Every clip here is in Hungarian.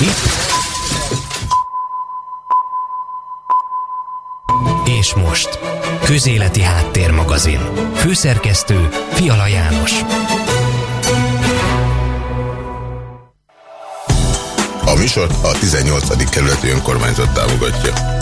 Itt. És most. Közéleti Háttérmagazin. Főszerkesztő Fiala János. A műsort a 18. kerületi önkormányzat támogatja.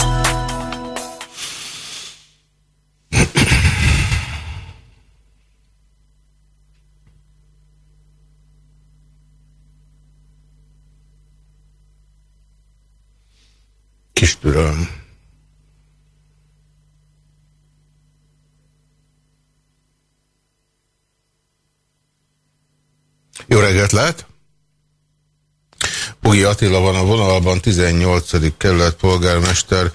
Lehet! Ugi Attila van a vonalban, 18. kerület polgármester.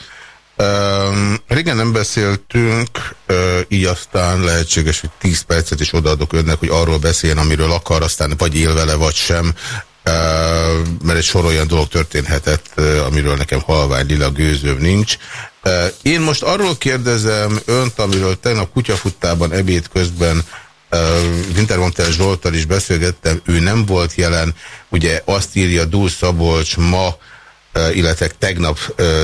Um, régen nem beszéltünk, uh, így aztán lehetséges, hogy 10 percet is odaadok önnek, hogy arról beszéljen, amiről akar, aztán vagy él vele, vagy sem, uh, mert egy sor olyan dolog történhetett, uh, amiről nekem halvány lila gőzőm nincs. Uh, én most arról kérdezem önt, amiről tegnap kutyafuttában ebéd közben Wintermontel Zsoltal is beszélgettem, ő nem volt jelen, ugye azt írja Dúl Szabolcs ma, illetve tegnap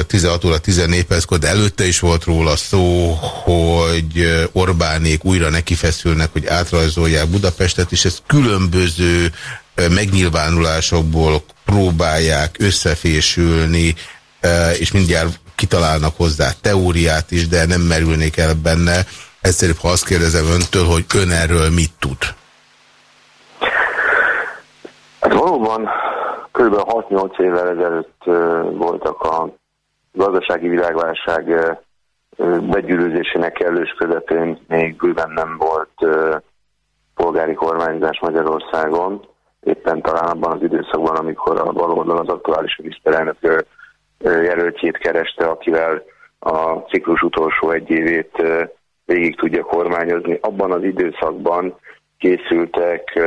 16 óra 14 perckor, de előtte is volt róla szó, hogy Orbánék újra nekifeszülnek, hogy átrajzolják Budapestet, és ezt különböző megnyilvánulásokból próbálják összefésülni, és mindjárt kitalálnak hozzá teóriát is, de nem merülnék el benne. Egyszerűbb, ha azt kérdezem öntől, hogy ön erről mit tud? Hát valóban kb. 6-8 évvel ezelőtt voltak a gazdasági világválság begyűrűzésének kellős közepén még bőven nem volt polgári kormányzás Magyarországon. Éppen talán abban az időszakban, amikor a baloldal az aktuális miniszterelnök jelöltjét kereste, akivel a ciklus utolsó egy évét végig tudja kormányozni. Abban az időszakban készültek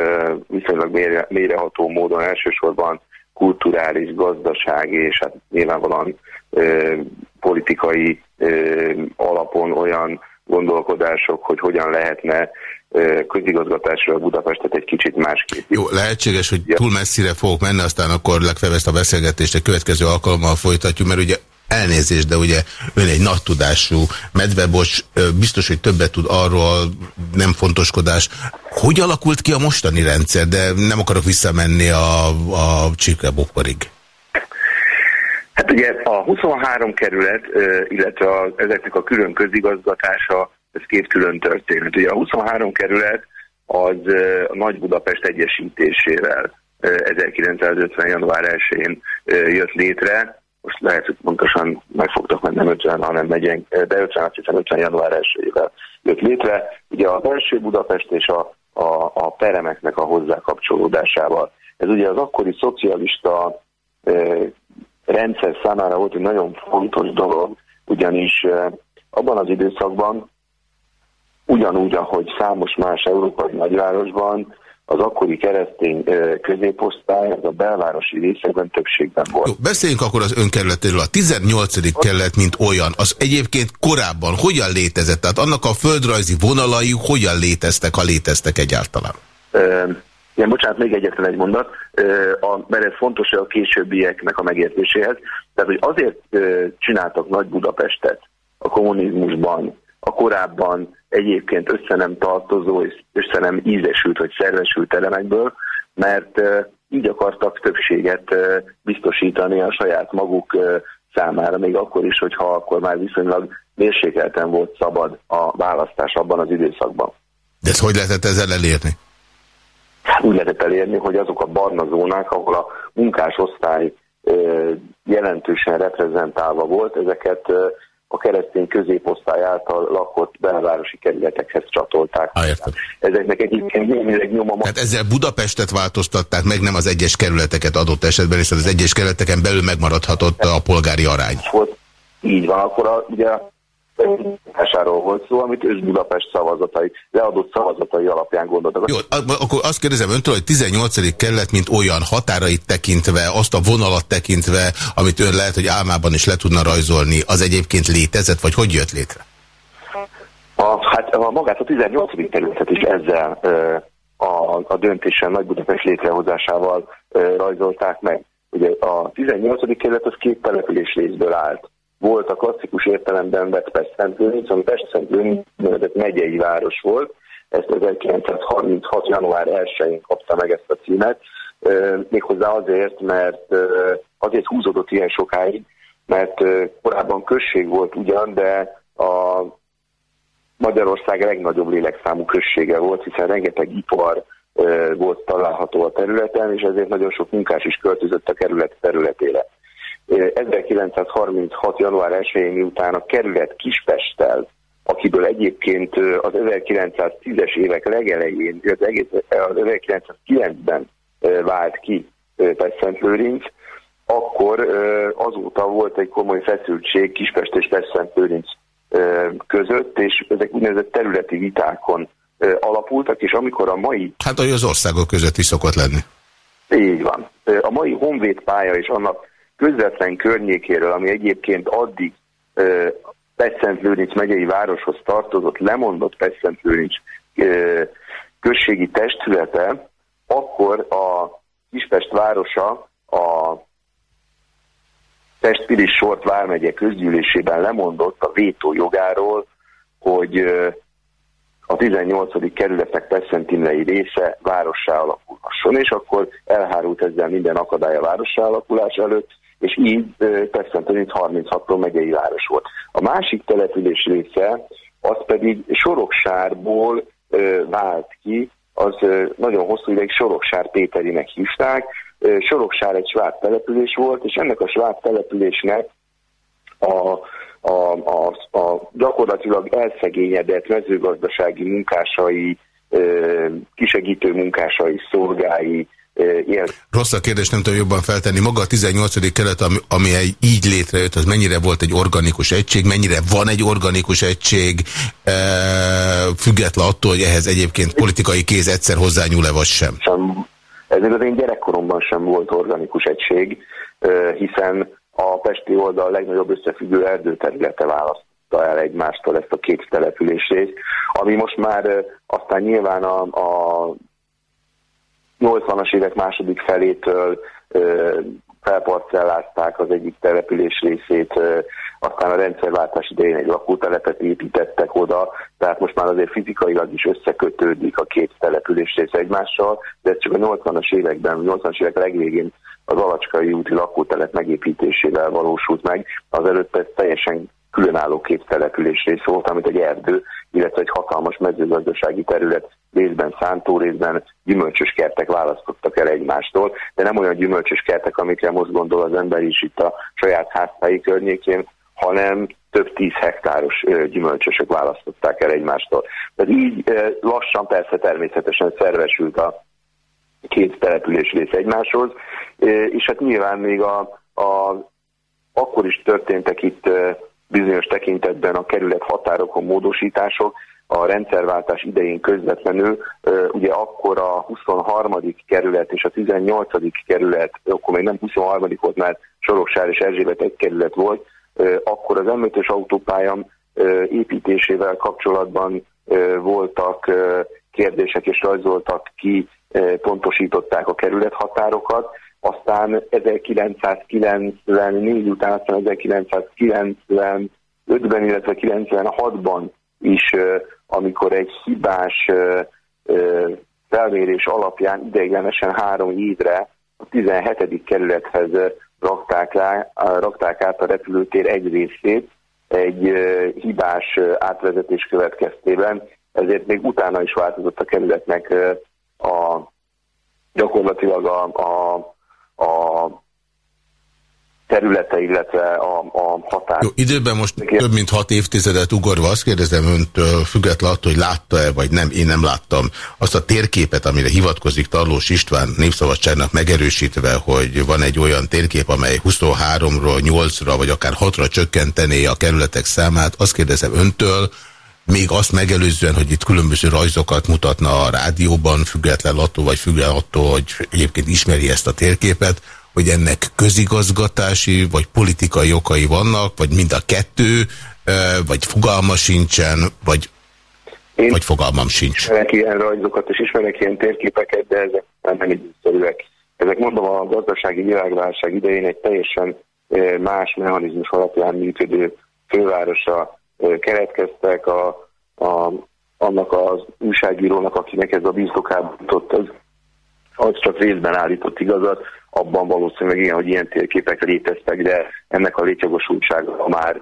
viszonylag mélyre, mélyreható módon elsősorban kulturális, gazdasági és hát nyilvánvalóan ö, politikai ö, alapon olyan gondolkodások, hogy hogyan lehetne közigazgatásra Budapestet egy kicsit másképp. Jó, lehetséges, hogy túl messzire fogok menni, aztán akkor legfeljebb ezt a beszélgetést egy következő alkalommal folytatjuk, mert ugye Elnézést, de ugye ön egy nagy tudású medvebocs, biztos, hogy többet tud arról, nem fontoskodás. Hogy alakult ki a mostani rendszer, de nem akarok visszamenni a, a csirkebokorig. Hát ugye a 23 kerület, illetve a, ezeknek a külön közigazgatása, ez két külön történet. Ugye a 23 kerület az a Nagy Budapest egyesítésével 1950. január 1-én jött létre, most lehet, hogy pontosan megfogtak, mert nem 50, hanem megyünk, de 50, azt hiszem 50 január 1 jött létre. Ugye a belső Budapest és a, a, a peremeknek a hozzá kapcsolódásával. Ez ugye az akkori szocialista e, rendszer számára volt egy nagyon fontos dolog, ugyanis e, abban az időszakban, ugyanúgy, ahogy számos más európai nagyvárosban, az akkori keresztény középosztály az a belvárosi részekben többségben volt. Jó, beszéljünk akkor az önkerületéről. A 18. kerület, mint olyan, az egyébként korábban hogyan létezett? Tehát annak a földrajzi vonalai hogyan léteztek, ha léteztek egyáltalán? Igen, bocsánat, még egyetlen egy mondat, a, mert ez fontos a későbbieknek a megértéséhez. Tehát, hogy azért csináltak Nagy Budapestet a kommunizmusban, a korábban egyébként össze nem tartozó és össze nem ízesült vagy szervesült elemekből, mert így akartak többséget biztosítani a saját maguk számára, még akkor is, hogyha akkor már viszonylag mérsékelten volt szabad a választás abban az időszakban. De ezt hogy lehetett ezzel elérni? Úgy lehetett elérni, hogy azok a barna zónák, ahol a munkásosztály jelentősen reprezentálva volt, ezeket a keresztény középosztály által lakott belvárosi kerületekhez csatolták. Ah, értem. Ezeknek egyébként némileg nyoma... Tehát ezzel Budapestet változtatták meg, nem az egyes kerületeket adott esetben, hiszen az egyes kerületeken belül megmaradhatott a polgári arány. Így van, akkor a, ugye Hásáról volt szó, amit ős Budapest szavazatai, leadott szavazatai alapján gondoltak. Jó, akkor azt kérdezem öntől, hogy 18. kerület, mint olyan határait tekintve, azt a vonalat tekintve, amit ön lehet, hogy álmában is le tudna rajzolni, az egyébként létezett, vagy hogy jött létre? A, hát a magát a 18. kerületet is ezzel a, a döntésen Nagy Budapest létrehozásával rajzolták meg. Ugye a 18. kerület az két település részből állt. Volt a klasszikus értelemben vett Pest-Szentlőrinc, ami Pest-Szentlőrinc megyei város volt, ezt 1936. január 1-én kapta meg ezt a címet, méghozzá azért, mert azért húzódott ilyen sokáig, mert korábban község volt ugyan, de a Magyarország legnagyobb lélekszámú községe volt, hiszen rengeteg ipar volt található a területen, és ezért nagyon sok munkás is költözött a kerület területére. 1936. január 1-én miután a kerület Kispesttel, akiből egyébként az 1910-es évek legelején, az, egész, az 1909-ben vált ki Pest-Szent-Lőrinc, akkor azóta volt egy komoly feszültség Kispest és Pest-Szent-Lőrinc között, és ezek úgynevezett területi vitákon alapultak, és amikor a mai... Hát, ahogy az országok között is szokott lenni. Így van. A mai Honvéd pálya és annak közvetlen környékéről, ami egyébként addig Peszent-Lőrinc megyei városhoz tartozott, lemondott Peszent-Lőrinc községi testülete, akkor a Kispest városa a Pest-Pilis Sort vármegye közgyűlésében lemondott a vétó jogáról, hogy a 18. kerületnek Pessentimlei része várossá alakulhasson, és akkor elhárult ezzel minden akadály a várossá alakulás előtt, és így Pessentimleit 36-ról megyei város volt. A másik település része, az pedig Soroksárból vált ki, az nagyon hosszú ideig Soroksár Péterinek hívták. Soroksár egy sváb település volt, és ennek a sváb településnek a a, a, a gyakorlatilag elszegényedett mezőgazdasági munkásai, kisegítő munkásai, szolgái, Ilyen. Rossz a kérdés, nem tudom jobban feltenni. Maga a 18. kelet, ami, ami így létrejött, az mennyire volt egy organikus egység, mennyire van egy organikus egység, e, független attól, hogy ehhez egyébként politikai kéz egyszer hozzányúl-e, vagy sem? sem. Ez az én gyerekkoromban sem volt organikus egység, hiszen a Pesti oldal legnagyobb összefüggő erdőterülete választotta el egymástól ezt a két települését, ami most már aztán nyilván a, a 80-as évek második felétől felparcellázták az egyik település részét, aztán a rendszerváltás idején egy lakótelepet építettek oda, tehát most már azért fizikailag is összekötődik a két település rész egymással, de ez csak a 80-as években, 80-as évek legvégén az Alacskai úti lakótelep megépítésével valósult meg, azelőtt ez teljesen különálló két település rész volt, amit egy erdő, illetve egy hatalmas mezőgazdasági terület részben szántó, részben gyümölcsös kertek választottak el egymástól, de nem olyan gyümölcsös kertek, amikre most gondol az ember is itt a saját háztáji környékén, hanem több tíz hektáros gyümölcsösök választották el egymástól. Tehát így lassan persze természetesen szervesült a két település rész egymáshoz, és hát nyilván még a, a, akkor is történtek itt bizonyos tekintetben a kerület határokon módosítások, a rendszerváltás idején közvetlenül, ugye akkor a 23. kerület és a 18. kerület, akkor még nem 23. volt, mert Soroksár és Erzsébet egy kerület volt, akkor az m autópályam építésével kapcsolatban voltak kérdések és rajzoltak ki, pontosították a kerület határokat, aztán 1994 után, aztán 1995-ben, illetve 96-ban is, amikor egy hibás felmérés alapján ideiglenesen három évre a 17. kerülethez rakták, rá, rakták át a repülőtér egy részét egy hibás átvezetés következtében, ezért még utána is változott a kerületnek a gyakorlatilag a, a, a területe, illetve a, a határ. Jó, időben most több mint hat évtizedet ugorva azt kérdezem öntől, független attól, hogy látta-e, vagy nem, én nem láttam, azt a térképet, amire hivatkozik Tarlós István Népszabadságnak megerősítve, hogy van egy olyan térkép, amely 23-ról 8-ra, vagy akár 6-ra csökkentené a kerületek számát, azt kérdezem öntől, még azt megelőzően, hogy itt különböző rajzokat mutatna a rádióban, független attól, vagy független attól, hogy egyébként ismeri ezt a térképet, hogy ennek közigazgatási vagy politikai okai vannak, vagy mind a kettő, vagy fogalma sincsen, vagy, Én vagy fogalmam sincs. Ismerek ilyen rajzokat, és ismerek ilyen térképeket, de ezek nem egyszerűek. ezek mondom a gazdasági világválság idején egy teljesen más mechanizmus alapján működő fővárosra keretkeztek, a, a, annak az újságírónak, akinek ez a birtokában jutott, az, az csak részben állított igazat, abban valószínűleg igen, hogy ilyen térképek léteztek, de ennek a létjogosultsága már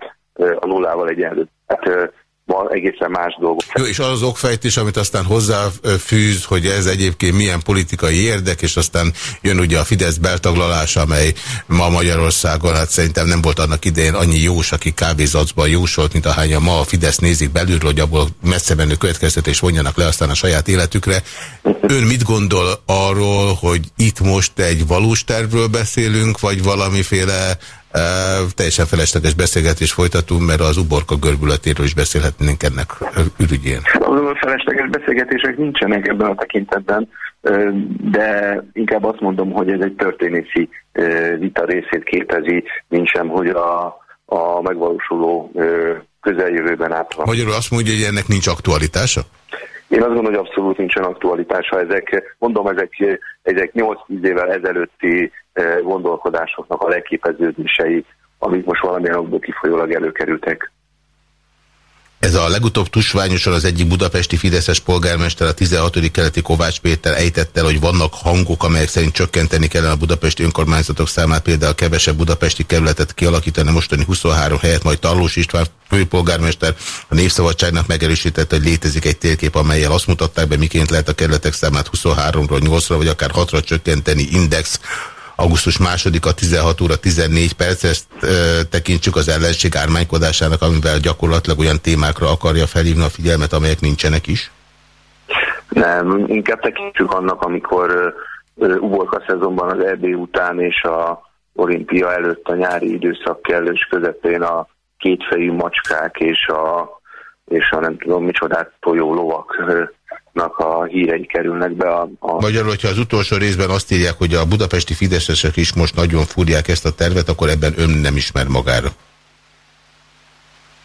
a nullával egyenlő. Hát van egészen más dolgok. Jó, és az okfejtés, amit aztán hozzáfűz, hogy ez egyébként milyen politikai érdek, és aztán jön ugye a Fidesz beltaglalása, amely ma Magyarországon, hát szerintem nem volt annak idején annyi jós, aki kávézacban jósolt, mint ahányan ma a Fidesz nézik belülről, hogy abból messze menő következtetés vonjanak le aztán a saját életükre. Ön mit gondol arról, hogy itt most egy valós tervről beszélünk, vagy valamiféle teljesen felesleges beszélgetés folytatunk, mert az uborka görbületéről is beszélhetnénk ennek ürügyén. Felesleges beszélgetések nincsenek ebben a tekintetben, de inkább azt mondom, hogy ez egy történészi vita részét képezi, mint sem, hogy a, a megvalósuló közeljövőben át van. Magyarul azt mondja, hogy ennek nincs aktualitása? Én azt gondolom, hogy abszolút nincsen aktualitása. Ezek, mondom, ezek, ezek 8-10 évvel ezelőtti gondolkodásoknak a legképeződései, amik most valamilyen okból kifolyólag előkerültek. Ez a legutóbb tusványosan az egyik budapesti Fideszes polgármester, a 16. keleti Kovács Péter ejtette hogy vannak hangok, amelyek szerint csökkenteni kellene a budapesti önkormányzatok számát, például kevesebb budapesti kerületet kialakítani mostani 23 helyet, majd Tarlós István főpolgármester a Népszabadságnak megerősítette, hogy létezik egy térkép, amelyel azt mutatták be, miként lehet a kerületek számát 23-ról 8-ra, vagy akár 6-ra csökkenteni index augusztus a 16 óra 14 perc, ezt e, tekintsük az ellenség ármánykodásának, amivel gyakorlatilag olyan témákra akarja felhívni a figyelmet, amelyek nincsenek is? Nem, inkább tekintsük annak, amikor uborka szezonban az EB után és a olimpia előtt a nyári időszak kellős közepén a kétfejű macskák és a, és a nem tudom micsodát tojó lovak a hírei kerülnek be. A, a... Magyarul, hogyha az utolsó részben azt írják, hogy a budapesti fideszesek is most nagyon fúrják ezt a tervet, akkor ebben ön nem ismer magára.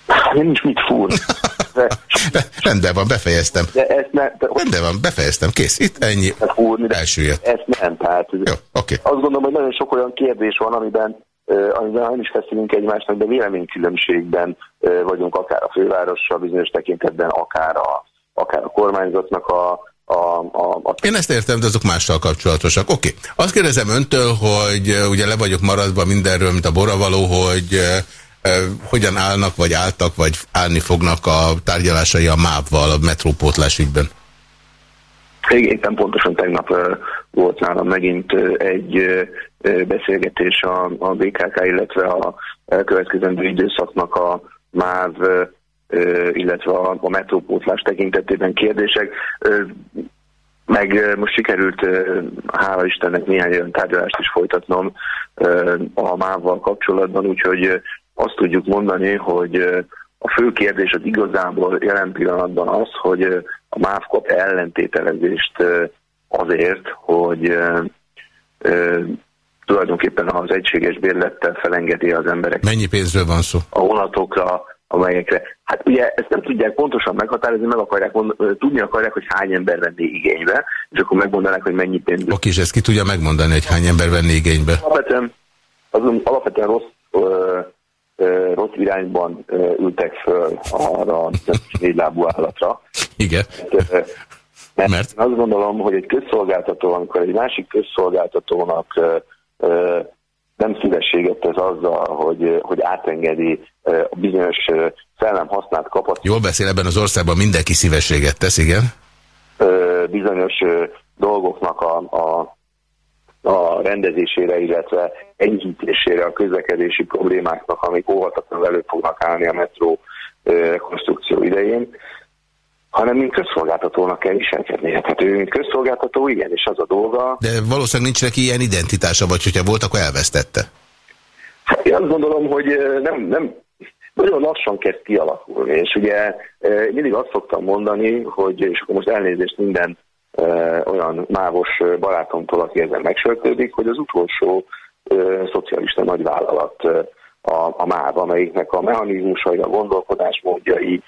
Nem is mit fúr. De... Rendben van, befejeztem. De ezt ne, de... Rendben van, befejeztem, kész. Itt ennyi. Fúrni, de jött. Ezt nem, tehát... Jó, okay. Azt gondolom, hogy nagyon sok olyan kérdés van, amiben amiben nem is feszülünk egymásnak, de véleménykülönbségben vagyunk akár a fővárossal bizonyos tekintetben, akár a akár a kormányzatnak a, a, a, a... Én ezt értem, de azok mással kapcsolatosak. Oké. Okay. Azt kérdezem öntől, hogy ugye le vagyok maradva mindenről, mint a boravaló, hogy hogyan állnak, vagy álltak, vagy állni fognak a tárgyalásai a MÁV-val a metrópótlás ügyben? Éppen pontosan tegnap volt nálam megint egy beszélgetés a, a BKK, illetve a következendő időszaknak a MÁV illetve a, a metrópótlás tekintetében kérdések. Meg most sikerült, hála Istennek, néhány olyan tárgyalást is folytatnom a MÁV-val kapcsolatban, úgyhogy azt tudjuk mondani, hogy a fő kérdés az igazából jelen pillanatban az, hogy a MÁV kap ellentételezést azért, hogy tulajdonképpen az egységes bérlettel felengedi az emberek. Mennyi pénzről van szó? A vonatokra amelyekre, hát ugye ezt nem tudják pontosan meghatározni, meg akarják mondani, tudni akarják, hogy hány ember venné igénybe, és akkor megmondanák, hogy mennyi pénz. Oké, és ezt ki tudja megmondani, hogy hány ember venné igénybe? Alapvetően, azon, alapvetően rossz, ö, ö, rossz irányban ö, ültek föl arra a négylábú állatra. Igen. Mert, mert azt gondolom, hogy egy közszolgáltató, amikor egy másik közszolgáltatónak ö, ö, nem szívességet tesz azzal, hogy, hogy átengedi a bizonyos szellem használt kapacitást. Jól beszél ebben az országban, mindenki szívességet tesz, igen? Bizonyos dolgoknak a, a, a rendezésére, illetve enyhítésére a közlekedési problémáknak, amik óvatatlanul elő fognak állni a metró rekonstrukció idején hanem mint közszolgáltatónak kell viselkedni. Hát ő, mint közszolgáltató, igen, és az a dolga. De valószínűleg nincs neki ilyen identitása, vagy hogyha volt, akkor elvesztette. Hát én azt gondolom, hogy nem, nem, nagyon lassan kezd kialakulni, és ugye mindig azt szoktam mondani, hogy, és akkor most elnézést minden olyan mávos barátomtól, aki ezen megsörtődik, hogy az utolsó szocialista nagyvállalat a, a MÁV, amelyiknek a mechanizmusai, a gondolkodásmódjai,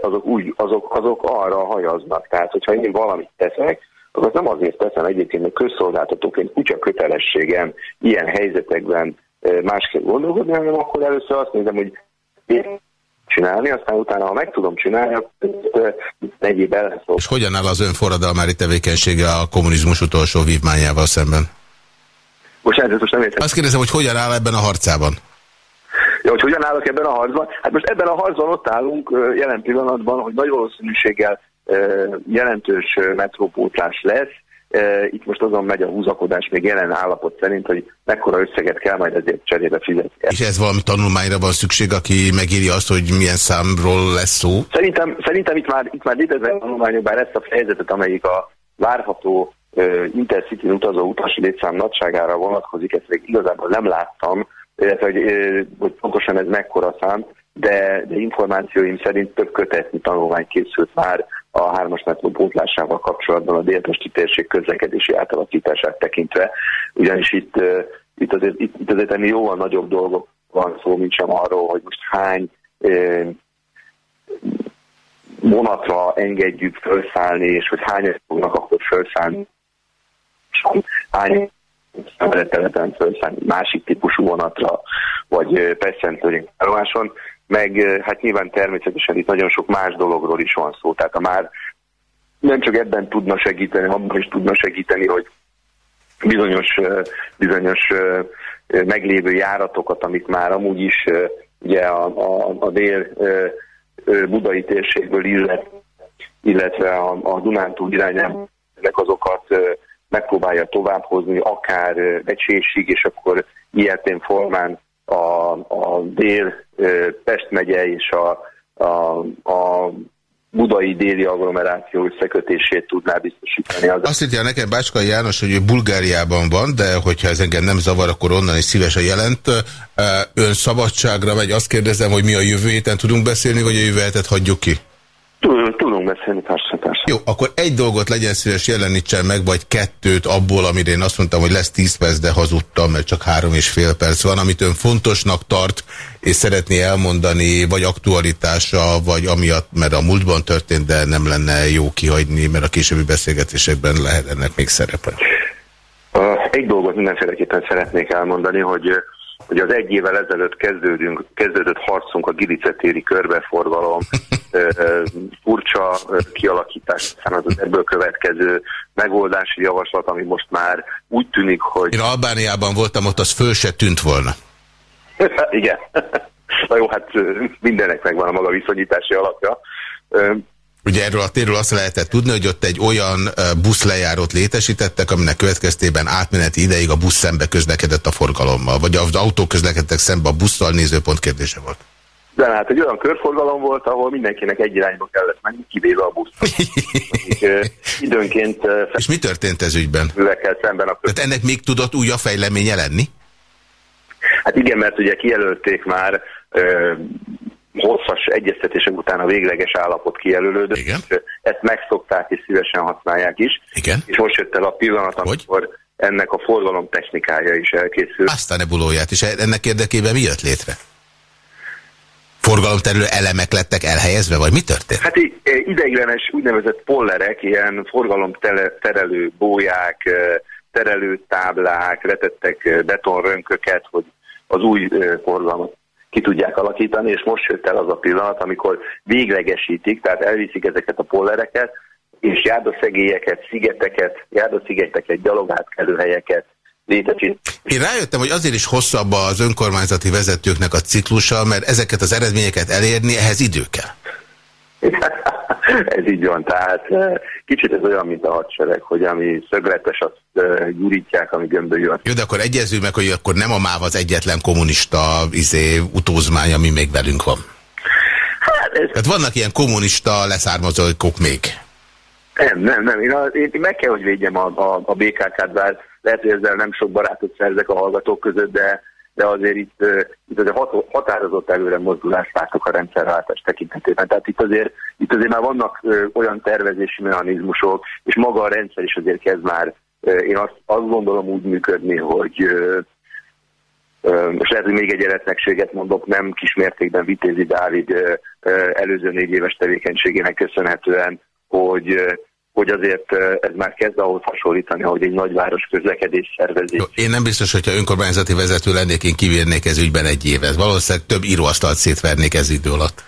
azok, úgy, azok, azok arra hajaznak. Tehát, hogyha én valamit teszek, akkor nem azért teszem egyébként, hogy közszolgáltatóként kutya kötelességem ilyen helyzetekben másképp gondolkodni, hanem akkor először azt nézem, hogy én csinálni, aztán utána, ha meg tudom csinálni, akkor egyéb ellenszó. És hogyan áll az ön forradalmári tevékenysége a kommunizmus utolsó vívmányával szemben? Most, ez most nem értem. Azt kérdezem, hogy hogyan áll ebben a harcában? Ja, hogy hogyan állok ebben a harcban? Hát most ebben a harcban ott állunk jelen pillanatban, hogy nagy valószínűséggel jelentős metrópótlás lesz. Itt most azon megy a húzakodás még jelen állapot szerint, hogy mekkora összeget kell majd ezért cserébe fizetni. És ez valami tanulmányra van szükség, aki megírja azt, hogy milyen számról lesz szó? Szerintem, szerintem itt már, itt már léteznek tanulmányok, bár ezt a fejezetet, amelyik a várható intercity utazó utasi létszám nagyságára vonatkozik, ezt még igazából nem láttam, illetve hogy, hogy pontosan ez mekkora szám, de, de információim szerint több kötetni tanulmány készült már a hármas metró pótlásával kapcsolatban a délpesti térség közlekedési átalakítását tekintve, ugyanis itt, itt, azért, itt, itt azért ennél jóval nagyobb dolgok van szó, mint sem arról, hogy most hány vonatra engedjük felszállni, és hogy hányan fognak akkor felszállni, hány területen felszállni másik típusú vonatra, vagy Pesszentőring állomáson, meg hát nyilván természetesen itt nagyon sok más dologról is van szó, tehát a már nem csak ebben tudna segíteni, abban is tudna segíteni, hogy bizonyos, bizonyos meglévő járatokat, amik már amúgy is ugye a, a, a dél budai térségből illet, illetve a, a Dunántúl irányában azokat megpróbálja továbbhozni, akár becsésig, és akkor ilyetén formán a, a dél Pest megye és a, a, a budai déli agglomeráció összekötését tudná biztosítani. Az Azt írja nekem Bácskai János, hogy ő Bulgáriában van, de hogyha ez engem nem zavar, akkor onnan is szívesen jelent. Ön szabadságra megy, azt kérdezem, hogy mi a jövő héten tudunk beszélni, vagy a jövő hetet hagyjuk ki? Tudunk beszélni, persze, persze. Jó, akkor egy dolgot legyen szíves jelenítsen meg, vagy kettőt abból, amire én azt mondtam, hogy lesz tíz perc, de hazudtam, mert csak három és fél perc van, amit ön fontosnak tart, és szeretné elmondani, vagy aktualitása, vagy amiatt, mert a múltban történt, de nem lenne jó kihagyni, mert a későbbi beszélgetésekben lehet ennek még szerepe. Egy dolgot mindenféleképpen szeretnék elmondani, hogy hogy az egy évvel ezelőtt kezdődünk, kezdődött harcunk a Gilicetéri körbeforgalom furcsa kialakítás, az, az ebből következő megoldási javaslat, ami most már úgy tűnik, hogy... Én Albániában voltam, ott az föl se tűnt volna. Igen. Na jó, hát mindenek megvan a maga viszonyítási alapja. Ugye erről a térről azt lehetett tudni, hogy ott egy olyan buszlejárót létesítettek, aminek következtében átmeneti ideig a busz szembe közlekedett a forgalommal, vagy az autó közlekedtek szembe a busszal nézőpont kérdése volt. De hát egy olyan körforgalom volt, ahol mindenkinek egy irányba kellett menni, kivéve a busz. időnként... És mi történt ez ügyben? Szemben a Tehát ennek még tudott új a fejleménye lenni? Hát igen, mert ugye kijelölték már hosszas egyeztetések után a végleges állapot kijelölődött. Igen. Ezt megszokták és szívesen használják is. Igen. És most jött el a pillanat, Hogy? amikor ennek a forgalom technikája is elkészül. Azt a nebulóját is. Ennek érdekében mi jött létre? Forgalomterülő elemek lettek elhelyezve, vagy mi történt? Hát ideiglenes úgynevezett pollerek, ilyen forgalomterelő bóják, terelő táblák, letettek betonrönköket, hogy az új forgalmat ki tudják alakítani, és most jött el az a pillanat, amikor véglegesítik, tehát elviszik ezeket a pollereket, és járdaszegélyeket, szigeteket, járdaszigeteket, gyalogátkelőhelyeket létesít. Én rájöttem, hogy azért is hosszabb az önkormányzati vezetőknek a ciklusa, mert ezeket az eredményeket elérni, ehhez idő kell. ez így van, tehát kicsit ez olyan, mint a hadsereg, hogy ami szögletes, azt gyurítják, ami gömbölyű. Jó, de akkor egyezünk meg, hogy akkor nem a MÁV az egyetlen kommunista izé, utózmány, ami még velünk van. Hát ez... Tehát vannak ilyen kommunista leszármazókok még. Nem, nem, nem. Én, a, én meg kell, hogy védjem a, a, a BKK-t, bár lehet, hogy ezzel nem sok barátot szerzek a hallgatók között, de de azért itt, itt azért határozott előre mozdulást látok a rendszerváltás tekintetében. Tehát itt azért, itt azért már vannak olyan tervezési mechanizmusok, és maga a rendszer is azért kezd már, én azt, azt gondolom úgy működni, hogy most lehet, hogy még egy eretnekséget mondok, nem kismértékben Vitézi Dávid előző négy éves tevékenységének köszönhetően, hogy hogy azért ez már kezd ahhoz hasonlítani, hogy egy nagyváros közlekedés szervezés. Én nem biztos, hogyha önkormányzati vezető lennék, én kivérnék ez ügyben egy évet. Valószínűleg több íróasztalt szétvernék ez idő alatt.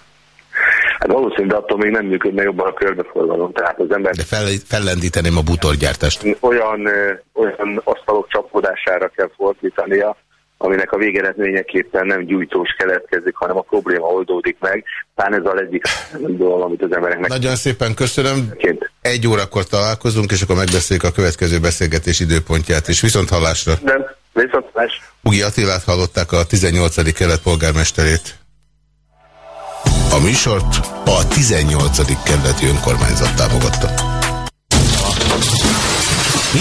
Hát valószínűleg, de attól még nem működne jobban a körbeforgalom. Tehát az ember... De fel, fellendíteném a butorgyártást. Olyan, olyan asztalok csapódására kell fordítania, aminek a végeredményeképpen nem gyújtós keletkezik, hanem a probléma oldódik meg. Talán ez a egyik dolog, amit az embereknek... Nagyon szépen köszönöm. Egy órakor találkozunk, és akkor megbeszéljük a következő beszélgetés időpontját, és viszont hallásra. Nem, viszont hallás. Ugi Attilát hallották a 18. kelet polgármesterét. A műsort a 18. kerületi önkormányzat támogatta. Mi?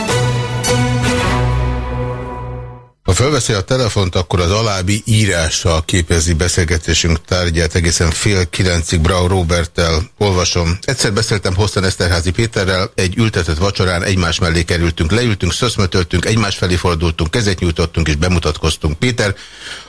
Ha felveszi a telefont, akkor az alábbi írással képezi beszélgetésünk tárgyát egészen fél kilencig Brau Roberttel olvasom. Egyszer beszéltem hosszan Eszterházi Péterrel, egy ültetett vacsorán egymás mellé kerültünk, leültünk, szöszmötöltünk, egymás felé fordultunk, kezet nyújtottunk és bemutatkoztunk. Péter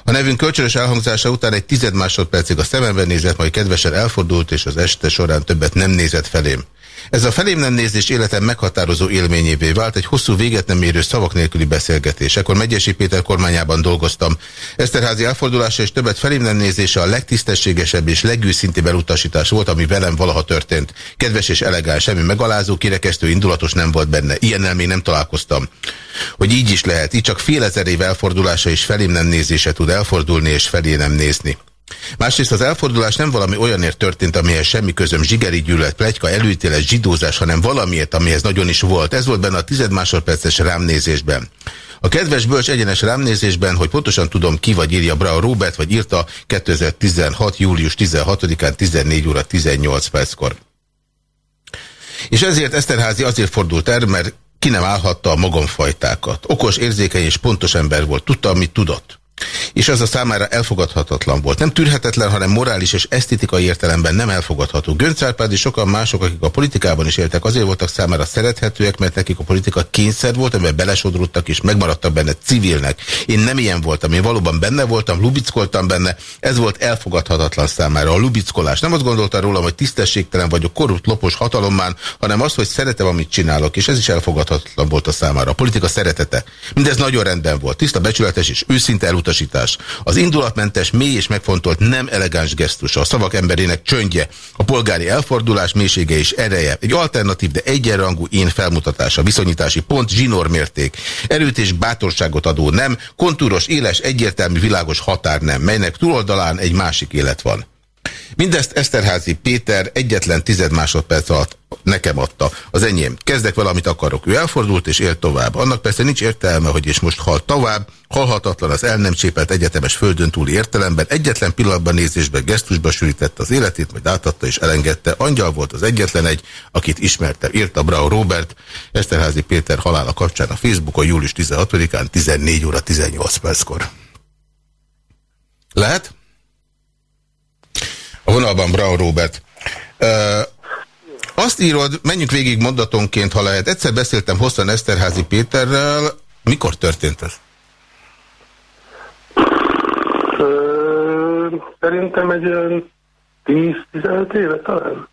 a nevünk kölcsönös elhangzása után egy tized másodpercig a szememben nézett, majd kedvesen elfordult, és az este során többet nem nézett felém. Ez a felém nem nézés életem meghatározó élményévé vált, egy hosszú véget nem érő szavak nélküli beszélgetés. Ekkor Megyesi Péter kormányában dolgoztam. Eszterházi elfordulása és többet felém nem nézése a legtisztességesebb és legőszintébb elutasítás volt, ami velem valaha történt. Kedves és elegáns, semmi megalázó, kirekesztő, indulatos nem volt benne. Ilyennel még nem találkoztam. Hogy így is lehet, így csak fél ezer év elfordulása és felém nem nézése tud elfordulni és felé nem nézni. Másrészt az elfordulás nem valami olyanért történt, amihez semmi közöm zsigeri gyűlölet, plegyka, előítélet, zsidózás, hanem valamiért, amihez nagyon is volt. Ez volt benne a tized másodperces rámnézésben. A kedves bölcs egyenes rámnézésben, hogy pontosan tudom ki vagy írja Brau Robert, vagy írta 2016. július 16-án 14 óra 18 perckor. És ezért Eszterházi azért fordult el, mert ki nem állhatta a magamfajtákat. Okos, érzékeny és pontos ember volt. Tudta, amit tudott. És az a számára elfogadhatatlan volt. Nem tűrhetetlen, hanem morális és esztétikai értelemben nem elfogadható. Gönc és sokan mások, akik a politikában is éltek, azért voltak számára szerethetőek, mert nekik a politika kényszer volt, amiben belesodródtak és megmaradtak benne civilnek. Én nem ilyen voltam, én valóban benne voltam, lubickoltam benne, ez volt elfogadhatatlan számára. A lubickolás. Nem azt gondolta rólam, hogy tisztességtelen vagyok, korrupt, lopos hatalomán, hanem az, hogy szeretem, amit csinálok, és ez is elfogadhatatlan volt a számára. A politika szeretete. Mindez nagyon rendben volt. Tiszta, becsületes és őszinte elutasítás elutasítás. Az indulatmentes, mély és megfontolt nem elegáns gesztus, a szavak emberének csöndje, a polgári elfordulás mélysége és ereje, egy alternatív, de egyenrangú én felmutatása, viszonyítási pont, zsinórmérték, erőt és bátorságot adó nem, kontúros, éles, egyértelmű, világos határ nem, melynek túloldalán egy másik élet van. Mindezt Eszterházi Péter egyetlen tized másodperc alatt nekem adta. Az enyém. Kezdek valamit akarok. Ő elfordult és élt tovább. Annak persze nincs értelme, hogy és most hal tovább. Halhatatlan az el nem csépelt egyetemes földön túli értelemben. Egyetlen pillanatban nézésben gesztusba sűrítette az életét, majd átadta és elengedte. Angyal volt az egyetlen egy, akit ismerte. Írta Brau Robert, Eszterházi Péter halála kapcsán a Facebookon július 16-án 14 óra 18 perckor. Lehet? A vonalban Brau Robert. Uh, azt írod, menjünk végig mondatonként, ha lehet. Egyszer beszéltem hosszan Eszterházi Péterrel. Mikor történt ez? Szerintem egy olyan 10-15 éve talán.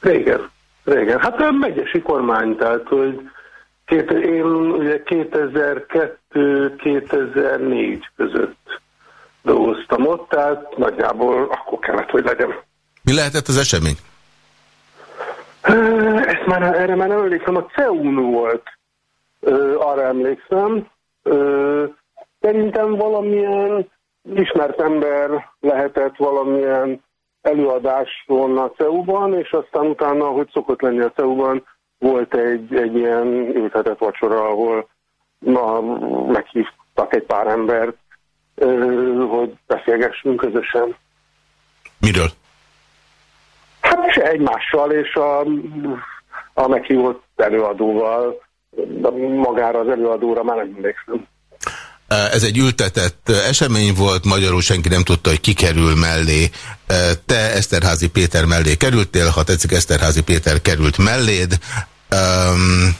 Régen. Régen. Hát a megyesi kormány, tehát hogy két, én ugye 2002-2004 között dolgoztam ott, tehát nagyjából akkor kellett, hogy legyen. Mi lehetett az esemény? Ezt már, erre már nem emlékszem, a CEUN volt, arra emlékszem. Szerintem valamilyen ismert ember lehetett valamilyen előadáson a CEU-ban, és aztán utána, hogy szokott lenni a CEU-ban, volt egy, egy ilyen ültetett vacsora, ahol na, meghívtak egy pár embert, hogy beszélgessünk közösen. Miről? Hát se egymással és a, a meghívott előadóval, magára az előadóra már nem emlékszem. Ez egy ültetett esemény volt, magyarul senki nem tudta, hogy ki kerül mellé. Te Eszterházi Péter mellé kerültél, ha tetszik Eszterházi Péter került melléd. Um,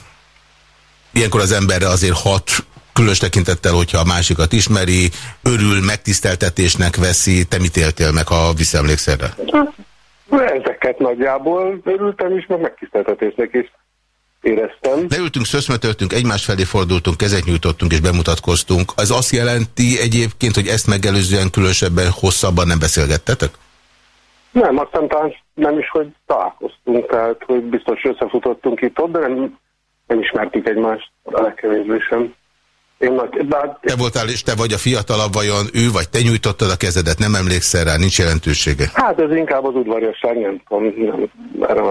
ilyenkor az emberre azért hat Különös tekintettel, hogyha a másikat ismeri, örül, megtiszteltetésnek veszi. Te mit éltél meg, ha visszaemlékszel rá? Ezeket nagyjából örültem is, meg megtiszteltetésnek is éreztem. Leültünk, szöszmetöltünk, egymás felé fordultunk, kezet nyújtottunk és bemutatkoztunk. Az azt jelenti egyébként, hogy ezt megelőzően különösebben hosszabban nem beszélgettetek? Nem, aztán talán nem is, hogy találkoztunk, tehát hogy biztos összefutottunk itt-ott, de nem, nem ismertük egymást a legkevésbé sem. Én nagy, bár... Te voltál és te vagy a fiatalabb, vajon ő vagy te nyújtottad a kezedet, nem emlékszel rá, nincs jelentősége? Hát ez inkább az udvariasság, nem tudom, nem, erre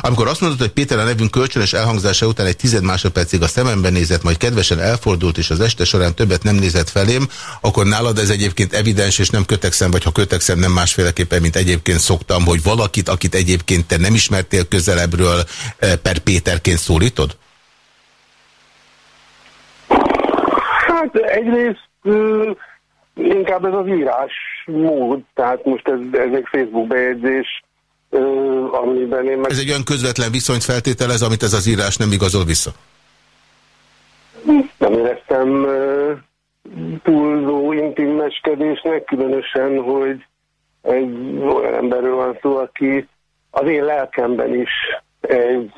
Amikor azt mondod, hogy Péter a nevünk kölcsönös elhangzása után egy tized másodpercig a szememben nézett, majd kedvesen elfordult, és az este során többet nem nézett felém, akkor nálad ez egyébként evidens, és nem kötekszem, vagy ha kötekszem, nem másféleképpen, mint egyébként szoktam, hogy valakit, akit egyébként te nem ismertél közelebbről, eh, per Péterként szólítod? Hát egyrészt inkább ez az írás mód, tehát most ez, ez egy Facebook bejegyzés, amiben én meg... Ez egy olyan közvetlen viszonyt feltételez, amit ez az írás nem igazol vissza? Nem éreztem túlzó intimmeskedésnek, különösen, hogy egy olyan emberről van szó, aki az én lelkemben is egy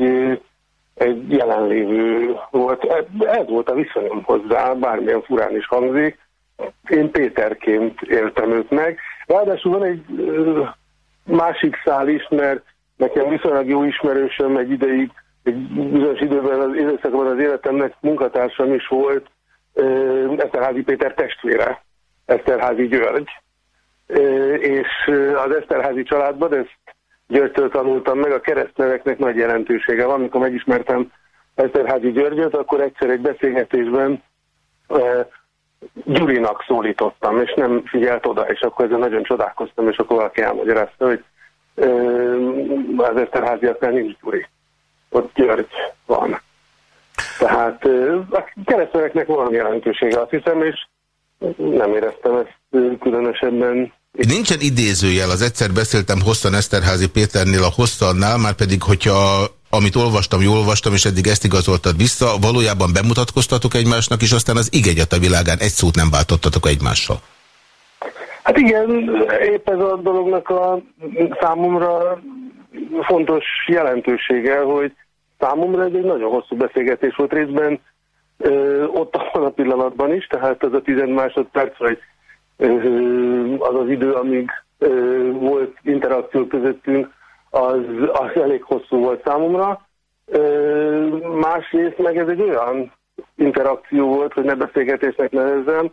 egy jelenlévő volt. Ez volt a viszonyom hozzá, bármilyen furán is hangzik. Én Péterként éltem őt meg. Ráadásul van egy másik szál is, mert nekem viszonylag jó ismerősöm egy ideig, egy bizonyos időben az időszakban az életemnek munkatársam is volt, Eszterházi Péter testvére, Eszterházi György. És az Eszterházi családban, ezt Györgytől tanultam meg, a keresztneveknek nagy jelentősége van. Amikor megismertem Eszterházi Györgyöt, akkor egyszer egy beszélgetésben e, Gyurinak szólítottam, és nem figyelt oda, és akkor ezzel nagyon csodálkoztam, és akkor valaki elmagyarázta, hogy e, az Eszterháziaknál nincs Gyuri. Ott György van. Tehát e, a keresztneveknek van jelentősége, azt hiszem, és nem éreztem ezt különösebben Nincsen idézőjel, az egyszer beszéltem hosszan Eszterházi Péternél a hosszannál, már pedig, hogyha amit olvastam, jól olvastam, és eddig ezt igazoltad vissza, valójában bemutatkoztatok egymásnak, és aztán az igegyet a világán egy szót nem váltottatok egymással. Hát igen, épp ez a dolognak a számomra fontos jelentősége, hogy számomra ez egy nagyon hosszú beszélgetés volt részben, ö, ott a pillanatban is, tehát az a 10 másodperc, vagy az az idő, amíg volt interakció közöttünk, az, az elég hosszú volt számomra. Másrészt meg ez egy olyan interakció volt, hogy ne beszélgetésnek nevezem,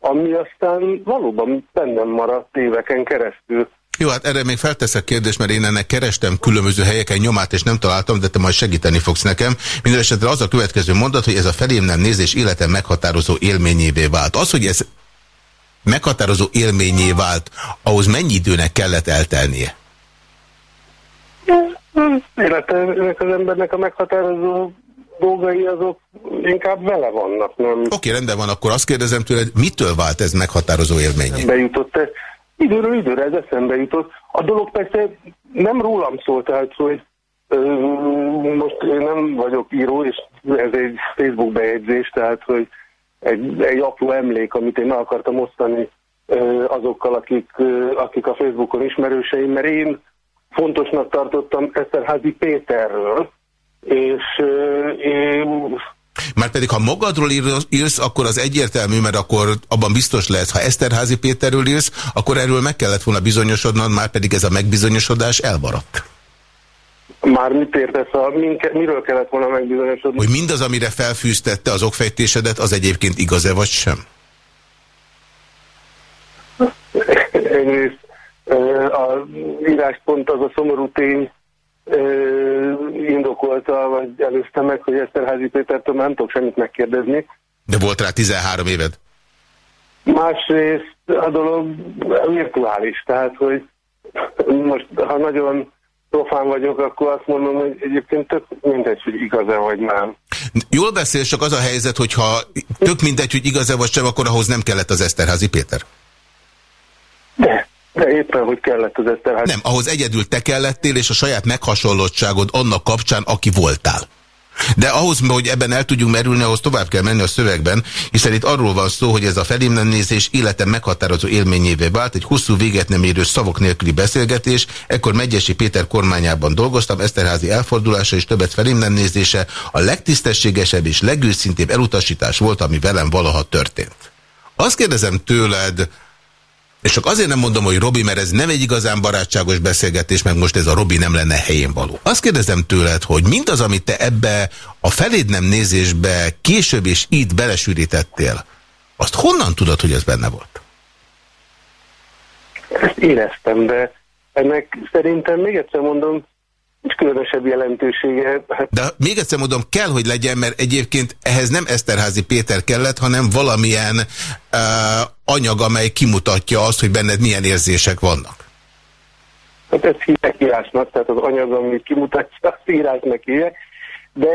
ami aztán valóban bennem maradt éveken keresztül. Jó, hát erre még felteszek kérdést, mert én ennek kerestem különböző helyeken nyomát, és nem találtam, de te majd segíteni fogsz nekem. Mindenesetre az a következő mondat, hogy ez a felém nem nézés életem meghatározó élményévé vált. Az, hogy ez meghatározó élményé vált, ahhoz mennyi időnek kellett eltelnie? Életének az embernek a meghatározó dolgai azok inkább vele vannak, nem? Oké, okay, rendben van, akkor azt kérdezem tőled, mitől vált ez meghatározó élményé? Bejutott -e? Időről időre ez eszembe jutott. A dolog persze nem rólam szól, tehát hogy most én nem vagyok író, és ez egy Facebook bejegyzés, tehát hogy egy, egy apró emlék, amit én meg akartam osztani azokkal, akik, akik a Facebookon ismerőseim, mert én fontosnak tartottam Eszterházi Péterről, és én már pedig, ha magadról írsz, akkor az egyértelmű, mert akkor abban biztos lesz, ha Eszterházi Péterről írsz, akkor erről meg kellett volna bizonyosodnod, már pedig ez a megbizonyosodás elmaradt. Már mit értesz, a, minke, miről kellett volna megbizonyosodni? Hogy mindaz, amire felfűztette az okfejtésedet, az egyébként igaz-e vagy sem? Egyrészt a íráspont az a szomorú tény indokolta, vagy előzte meg, hogy Eszterházi Pétertől nem tudok semmit megkérdezni. De volt rá 13 éved? Másrészt a dolog virtuális, tehát hogy most, ha nagyon profán vagyok, akkor azt mondom, hogy egyébként tök mindegy, hogy igaz-e vagy nem. Jól beszélsz, csak az a helyzet, hogyha tök mindegy, hogy igaz-e vagy sem, akkor ahhoz nem kellett az Eszterházi Péter. De, de éppen, hogy kellett az Eszterházi. Nem, ahhoz egyedül te kellettél, és a saját meghasonlottságod annak kapcsán, aki voltál. De ahhoz, hogy ebben el tudjunk merülni, ahhoz tovább kell menni a szövegben, hiszen itt arról van szó, hogy ez a felémnemnézés életem meghatározó élményévé vált, egy hosszú véget nem érő szavak nélküli beszélgetés, ekkor Megyesi Péter kormányában dolgoztam, Eszterházi elfordulása és többet felémnemnézése a legtisztességesebb és legőszintébb elutasítás volt, ami velem valaha történt. Azt kérdezem tőled, és csak azért nem mondom, hogy Robi, mert ez nem egy igazán barátságos beszélgetés, meg most ez a Robi nem lenne helyén való. Azt kérdezem tőled, hogy mindaz, amit te ebbe a feléd nem nézésbe később és itt belesűrítettél, azt honnan tudod, hogy ez benne volt? Ezt éreztem, de ennek szerintem még egyszer mondom, nincs különösebb jelentősége. Hát... De még egyszer mondom, kell, hogy legyen, mert egyébként ehhez nem Eszterházi Péter kellett, hanem valamilyen uh, anyag, amely kimutatja azt, hogy benned milyen érzések vannak. Hát ezt hívják írásnak, tehát az anyag, ami kimutatja, azt írásnak hívják, de...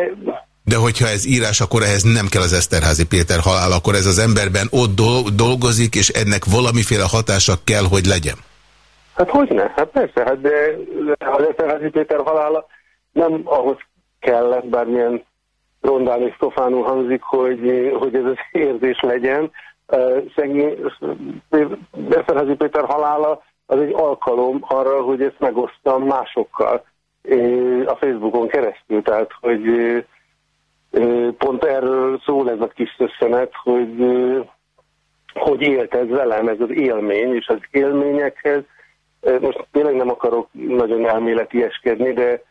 De hogyha ez írás, akkor ehhez nem kell az Eszterházi Péter halál, akkor ez az emberben ott dolgozik, és ennek valamiféle hatása kell, hogy legyen. Hát hogy ne? Hát persze, hát de az Eszterházi Péter halála nem ahhoz kellett, bármilyen rondán és profánul hangzik, hogy, hogy ez az érzés legyen. Eszterházi Péter halála az egy alkalom arra, hogy ezt megosztam másokkal a Facebookon keresztül, tehát hogy pont erről szól ez a kis összenet, hogy hogy élt ez velem, ez az élmény, és az élményekhez most tényleg nem akarok nagyon elméletieskedni, de,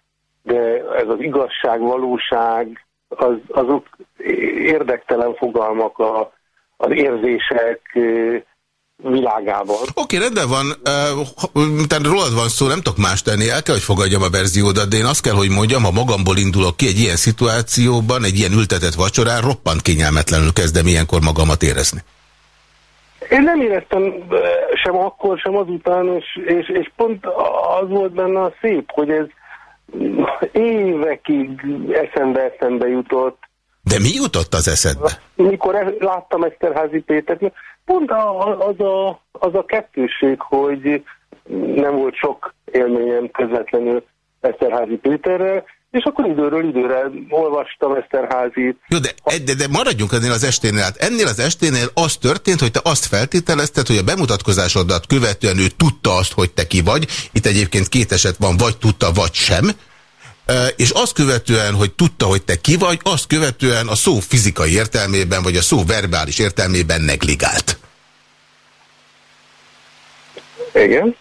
de ez az igazság, valóság, az, azok érdektelen fogalmak a, az érzések világában. Oké, okay, rendben van. Uh, rólad van szó, nem tudok más tenni. El kell, hogy fogadjam a verziódat, de én azt kell, hogy mondjam, ha magamból indulok ki egy ilyen szituációban, egy ilyen ültetett vacsorán, roppant kényelmetlenül kezdem ilyenkor magamat érezni. Én nem éreztem sem akkor, sem azután, és, és, és pont az volt benne a szép, hogy ez évekig eszembe-eszembe jutott. De mi jutott az eszedbe? Mikor e- láttam Eszterházi Pétert, pont az a, az a kettőség, hogy nem volt sok élményem közvetlenül Eszterházi Péterrel, és akkor időről időre olvastam Eszterházit. Jó, de, de, de maradjunk ennél az esténél. Hát ennél az esténél az történt, hogy te azt feltételezted, hogy a bemutatkozásodat követően ő tudta azt, hogy te ki vagy. Itt egyébként két eset van, vagy tudta, vagy sem. És azt követően, hogy tudta, hogy te ki vagy, azt követően a szó fizikai értelmében, vagy a szó verbális értelmében negligált. Igen.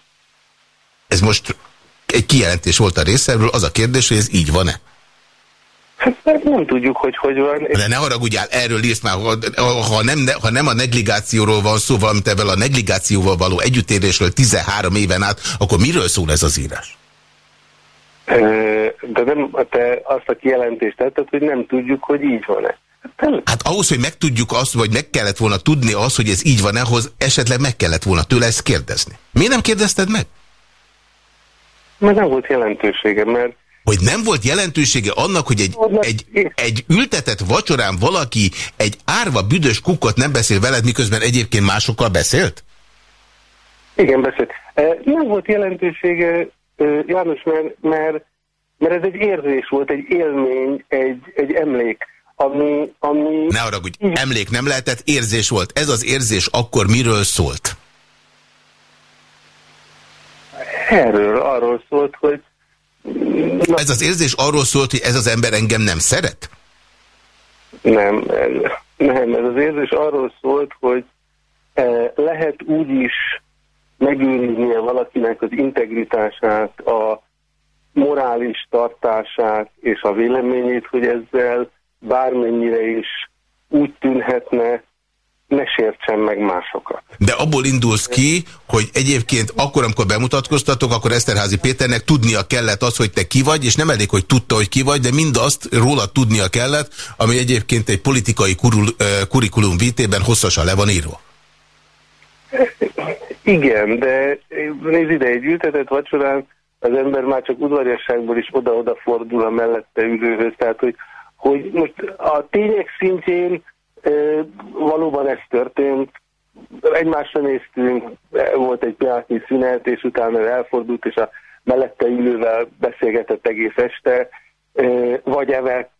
Ez most egy kijelentés volt a részéről, az a kérdés, hogy ez így van-e? Hát nem tudjuk, hogy hogy van. De ne haragudjál, erről írsz már, ha nem, ha nem a negligációról van szó, valamint ebben a negligációval való együttérésről 13 éven át, akkor miről szól ez az írás? De nem, te azt a kijelentést tetted, hogy nem tudjuk, hogy így van-e. Hát ahhoz, hogy megtudjuk azt, vagy meg kellett volna tudni azt, hogy ez így van-e, esetleg meg kellett volna tőle ezt kérdezni. Miért nem kérdezted meg? Mert nem volt jelentősége, mert... Hogy nem volt jelentősége annak, hogy egy, egy, egy ültetett vacsorán valaki egy árva büdös kukot nem beszél veled, miközben egyébként másokkal beszélt? Igen, beszélt. Nem volt jelentősége, János, mert, mert, mert ez egy érzés volt, egy élmény, egy, egy emlék, ami... ami... Ne arra, hogy emlék nem lehetett, érzés volt. Ez az érzés akkor miről szólt? Erről, arról szólt, hogy... Na, ez az érzés arról szólt, hogy ez az ember engem nem szeret? Nem, nem, ez az érzés arról szólt, hogy eh, lehet úgy is megőriznie valakinek az integritását, a morális tartását és a véleményét, hogy ezzel bármennyire is úgy tűnhetne, ne sértsen meg másokat. De abból indulsz ki, hogy egyébként akkor, amikor bemutatkoztatok, akkor Eszterházi Péternek tudnia kellett az, hogy te ki vagy, és nem elég, hogy tudta, hogy ki vagy, de mindazt róla tudnia kellett, ami egyébként egy politikai kurul, kurikulum vitében hosszasan le van írva. Igen, de nézd ide, egy ültetett vacsorán az ember már csak udvariasságból is oda-oda fordul a mellette ülőhöz, tehát hogy, hogy most a tények szintjén Valóban ez történt. Egymásra néztünk, volt egy pillanatnyi szünet, és utána elfordult, és a mellette ülővel beszélgetett egész este, vagy evett,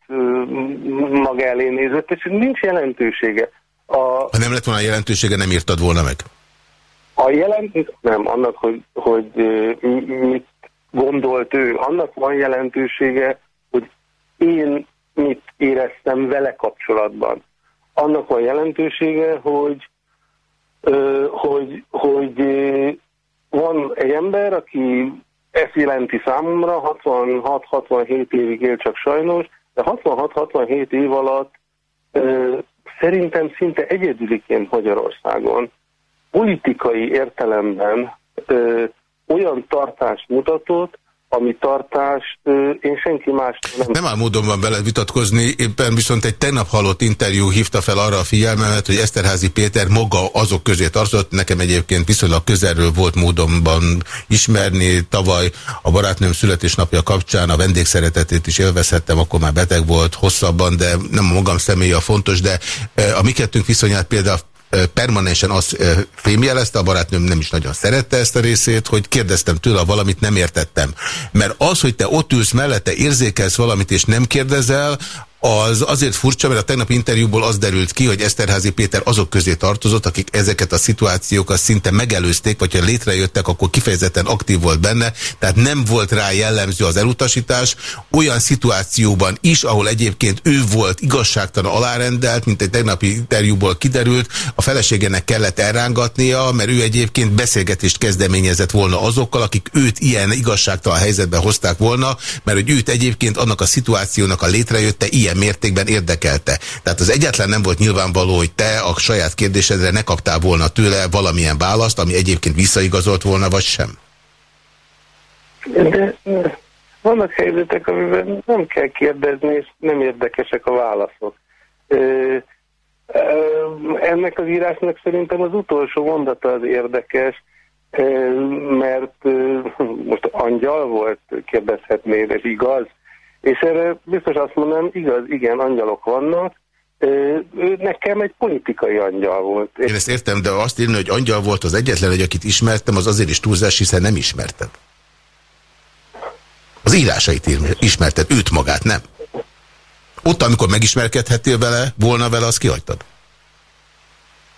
maga elé nézett, és nincs jelentősége. A, ha nem lett volna jelentősége, nem írtad volna meg? A jelentős, nem, annak, hogy, hogy mit gondolt ő, annak van jelentősége, hogy én mit éreztem vele kapcsolatban. Annak van jelentősége, hogy, hogy, hogy van egy ember, aki ezt jelenti számomra, 66-67 évig él csak sajnos, de 66-67 év alatt szerintem szinte egyedüliként Magyarországon politikai értelemben olyan tartást mutatott, ami tartást én senki más nem... Nem áll módon van vele vitatkozni, éppen viszont egy tegnap halott interjú hívta fel arra a figyelmemet, hogy Eszterházi Péter maga azok közé tartozott, nekem egyébként viszonylag közelről volt módonban ismerni, tavaly a barátnőm születésnapja kapcsán a vendégszeretetét is élvezhettem, akkor már beteg volt hosszabban, de nem a magam személye a fontos, de a mi kettőnk viszonyát például permanensen azt fémjelezte, a barátnőm nem is nagyon szerette ezt a részét, hogy kérdeztem tőle, valamit nem értettem. Mert az, hogy te ott ülsz mellette, érzékelsz valamit és nem kérdezel, az azért furcsa, mert a tegnap interjúból az derült ki, hogy Eszterházi Péter azok közé tartozott, akik ezeket a szituációkat szinte megelőzték, vagy ha létrejöttek, akkor kifejezetten aktív volt benne, tehát nem volt rá jellemző az elutasítás. Olyan szituációban is, ahol egyébként ő volt igazságtalan alárendelt, mint egy tegnapi interjúból kiderült, a feleségének kellett elrángatnia, mert ő egyébként beszélgetést kezdeményezett volna azokkal, akik őt ilyen igazságtalan helyzetbe hozták volna, mert hogy őt egyébként annak a szituációnak a létrejötte ilyen ilyen mértékben érdekelte. Tehát az egyetlen nem volt nyilvánvaló, hogy te a saját kérdésedre ne kaptál volna tőle valamilyen választ, ami egyébként visszaigazolt volna, vagy sem? De vannak helyzetek, amiben nem kell kérdezni, és nem érdekesek a válaszok. Ennek az írásnak szerintem az utolsó mondata az érdekes, mert most angyal volt, kérdezhetnéd, ez igaz? És erre biztos azt mondom, igaz, igen, angyalok vannak, ő nekem egy politikai angyal volt. Én ezt értem, de azt írni, hogy angyal volt az egyetlen, hogy akit ismertem, az azért is túlzás, hiszen nem ismertem. Az írásait ismerted, őt magát, nem? Ott, amikor megismerkedhettél vele, volna vele, azt kihagytad?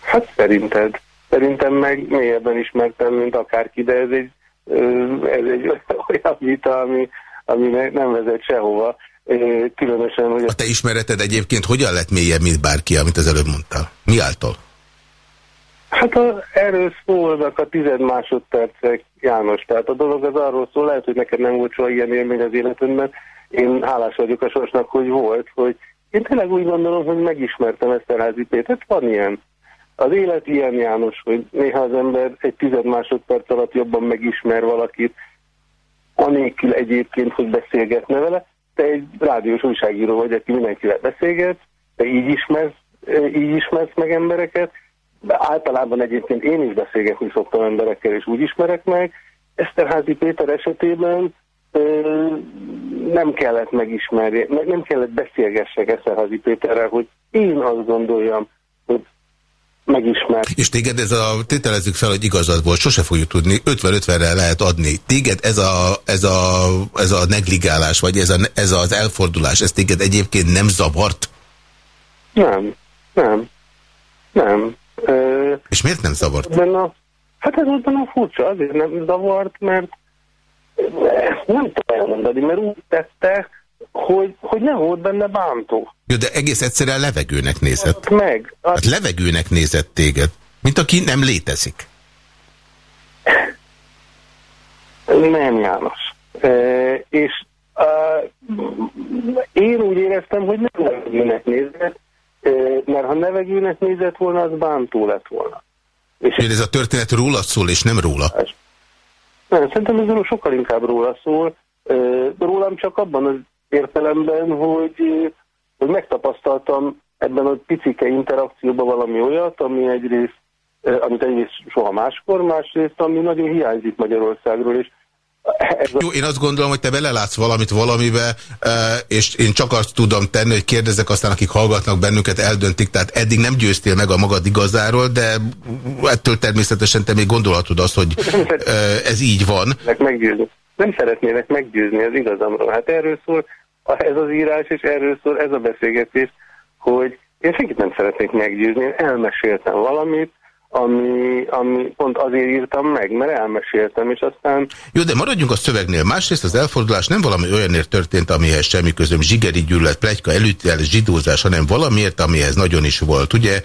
Hát szerinted. Szerintem meg mélyebben ismertem, mint akárki, de ez egy, ez egy olyan vita, ami, ami nem vezet sehova. Különösen, hogy... A te ismereted egyébként hogyan lett mélyebb, mint bárki, amit az előbb mondtál? Mi által? Hát a, erről szólnak a tized másodpercek, János. Tehát a dolog az arról szól, lehet, hogy neked nem volt soha ilyen élmény az életedben. Én hálás vagyok a sorsnak, hogy volt, hogy én tényleg úgy gondolom, hogy megismertem Eszterházi Pétert. Van ilyen. Az élet ilyen, János, hogy néha az ember egy tized másodperc alatt jobban megismer valakit, anélkül egyébként, hogy beszélgetne vele. Te egy rádiós újságíró vagy, aki mindenkivel beszélget, te így ismersz, így ismersz meg embereket, de általában egyébként én is beszélgetni szoktam emberekkel, és úgy ismerek meg. Eszterházi Péter esetében ö, nem kellett megismerni, nem kellett beszélgessek Eszterházi Péterrel, hogy én azt gondoljam, hogy megismer. És téged ez a, tételezzük fel, hogy igazad volt, sose fogjuk tudni, 50-50-re lehet adni. Téged ez a, ez a, ez a negligálás, vagy ez, a, ez az elfordulás, ez téged egyébként nem zavart? Nem, nem, nem. Ö, És miért nem zavart? A, hát ez volt a furcsa, azért nem zavart, mert nem tudom elmondani, mert úgy tette, hogy, hogy nem volt benne bántó. Jó, de egész egyszerűen levegőnek nézett. Meg. Hát levegőnek nézett téged, mint aki nem létezik. Nem, János. E, és e, én úgy éreztem, hogy nem levegőnek nézett, e, mert ha levegőnek nézett volna, az bántó lett volna. És ez a történet róla szól, és nem róla? Nem, szerintem ez sokkal inkább róla szól. E, rólam csak abban az értelemben, hogy, hogy megtapasztaltam ebben a picike interakcióban valami olyat, ami egyrészt, amit egyrészt soha máskor, másrészt, ami nagyon hiányzik Magyarországról, és ez Jó, én azt gondolom, hogy te belelátsz valamit valamibe, és én csak azt tudom tenni, hogy kérdezek, aztán akik hallgatnak bennünket, eldöntik, tehát eddig nem győztél meg a magad igazáról, de ettől természetesen te még gondolhatod azt, hogy ez így van. Meggyőzni. Nem szeretnének meggyőzni az igazamról. Hát erről szól, ez az írás, és erről szól ez a beszélgetés, hogy én senkit nem szeretnék meggyőzni, én elmeséltem valamit, ami, ami pont azért írtam meg, mert elmeséltem, és aztán... Jó, de maradjunk a szövegnél. Másrészt az elfordulás nem valami olyanért történt, amihez semmi közöm, zsigeri gyűlölet, plegyka, előtteles zsidózás, hanem valamiért, amihez nagyon is volt. Ugye,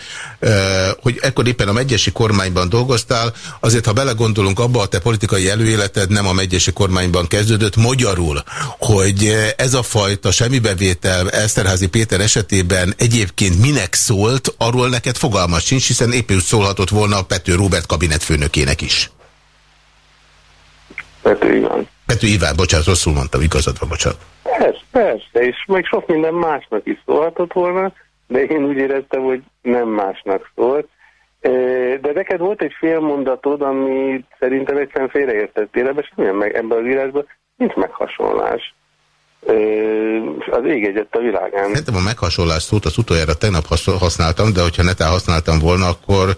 hogy ekkor éppen a megyesi kormányban dolgoztál, azért ha belegondolunk abba, a te politikai előéleted nem a megyesi kormányban kezdődött, magyarul, hogy ez a fajta semmibevétel Eszterházi Péter esetében egyébként minek szólt, arról neked fogalmas sincs, hiszen épp szólhatott volna Pető Robert kabinetfőnökének is. Pető Iván. Pető Iván, bocsánat, rosszul mondtam, igazad van, bocsánat. Persze, persze, és még sok minden másnak is szólhatott volna, de én úgy éreztem, hogy nem másnak szólt. De neked volt egy fél mondatod, ami szerintem egyszerűen félreértettél, ebben semmilyen meg, ebben az írásban nincs meghasonlás. Az ég egyet a világán. Szerintem a meghasonlás szót az utoljára tegnap használtam, de hogyha netán használtam volna, akkor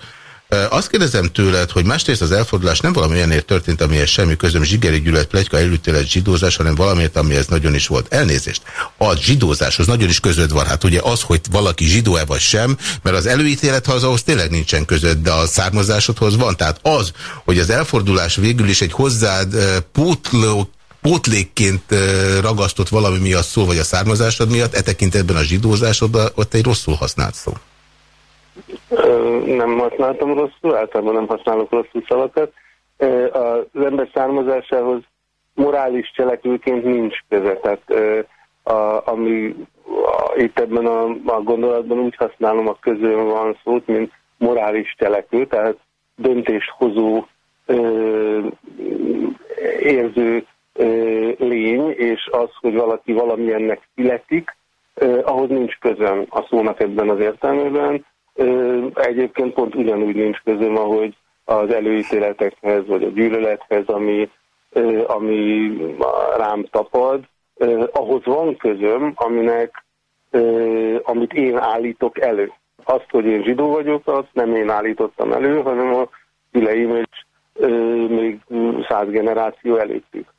azt kérdezem tőled, hogy másrészt az elfordulás nem valami olyanért történt, amihez semmi közöm zsigeri gyűlölet, plegyka, előttélet, zsidózás, hanem valamiért, amihez nagyon is volt. Elnézést. A zsidózáshoz nagyon is között van. Hát ugye az, hogy valaki zsidó-e vagy sem, mert az előítélet ahhoz tényleg nincsen között, de a származásodhoz van. Tehát az, hogy az elfordulás végül is egy hozzád pótló pótlékként ragasztott valami miatt szól, vagy a származásod miatt, e tekintetben a zsidózásod, ott egy rosszul használt szó nem használtam rosszul, általában nem használok rosszul szavakat. Az ember származásához morális cselekvőként nincs köze. Tehát a, ami a, itt ebben a, a gondolatban úgy használom a közön van szót, mint morális cselekvő, tehát döntéshozó, ö, érző ö, lény, és az, hogy valaki valamilyennek születik, ahhoz nincs közön a szónak ebben az értelmében. Egyébként pont ugyanúgy nincs közöm, ahogy az előítéletekhez, vagy a gyűlölethez, ami, ami rám tapad, ahhoz van közöm, aminek, amit én állítok elő. Azt, hogy én zsidó vagyok, azt nem én állítottam elő, hanem a szüleim és még száz generáció előttük.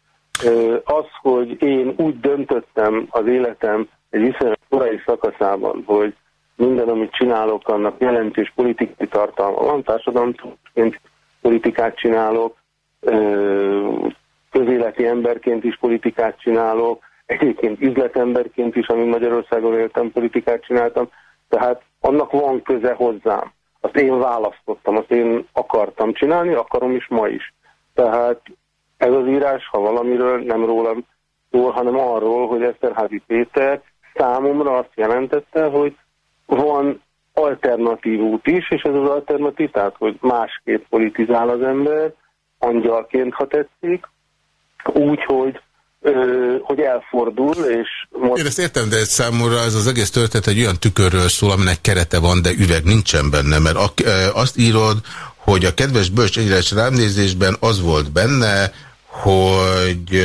Az, hogy én úgy döntöttem az életem egy viszonylag korai szakaszában, hogy minden, amit csinálok, annak jelentős politikai tartalma van, társadalomként politikát csinálok, közéleti emberként is politikát csinálok, egyébként üzletemberként is, ami Magyarországon éltem, politikát csináltam, tehát annak van köze hozzám. Azt én választottam, azt én akartam csinálni, akarom is ma is. Tehát ez az írás, ha valamiről nem rólam szól, hanem arról, hogy Eszterházi Péter számomra azt jelentette, hogy van alternatív út is, és ez az alternatív, tehát hogy másképp politizál az ember, angyalként, ha tetszik, úgy, hogy hogy elfordul, és... Most... Én ezt értem, de egy számomra ez az egész történet egy olyan tükörről szól, aminek kerete van, de üveg nincsen benne, mert azt írod, hogy a kedves Bölcs egyres rámnézésben az volt benne, hogy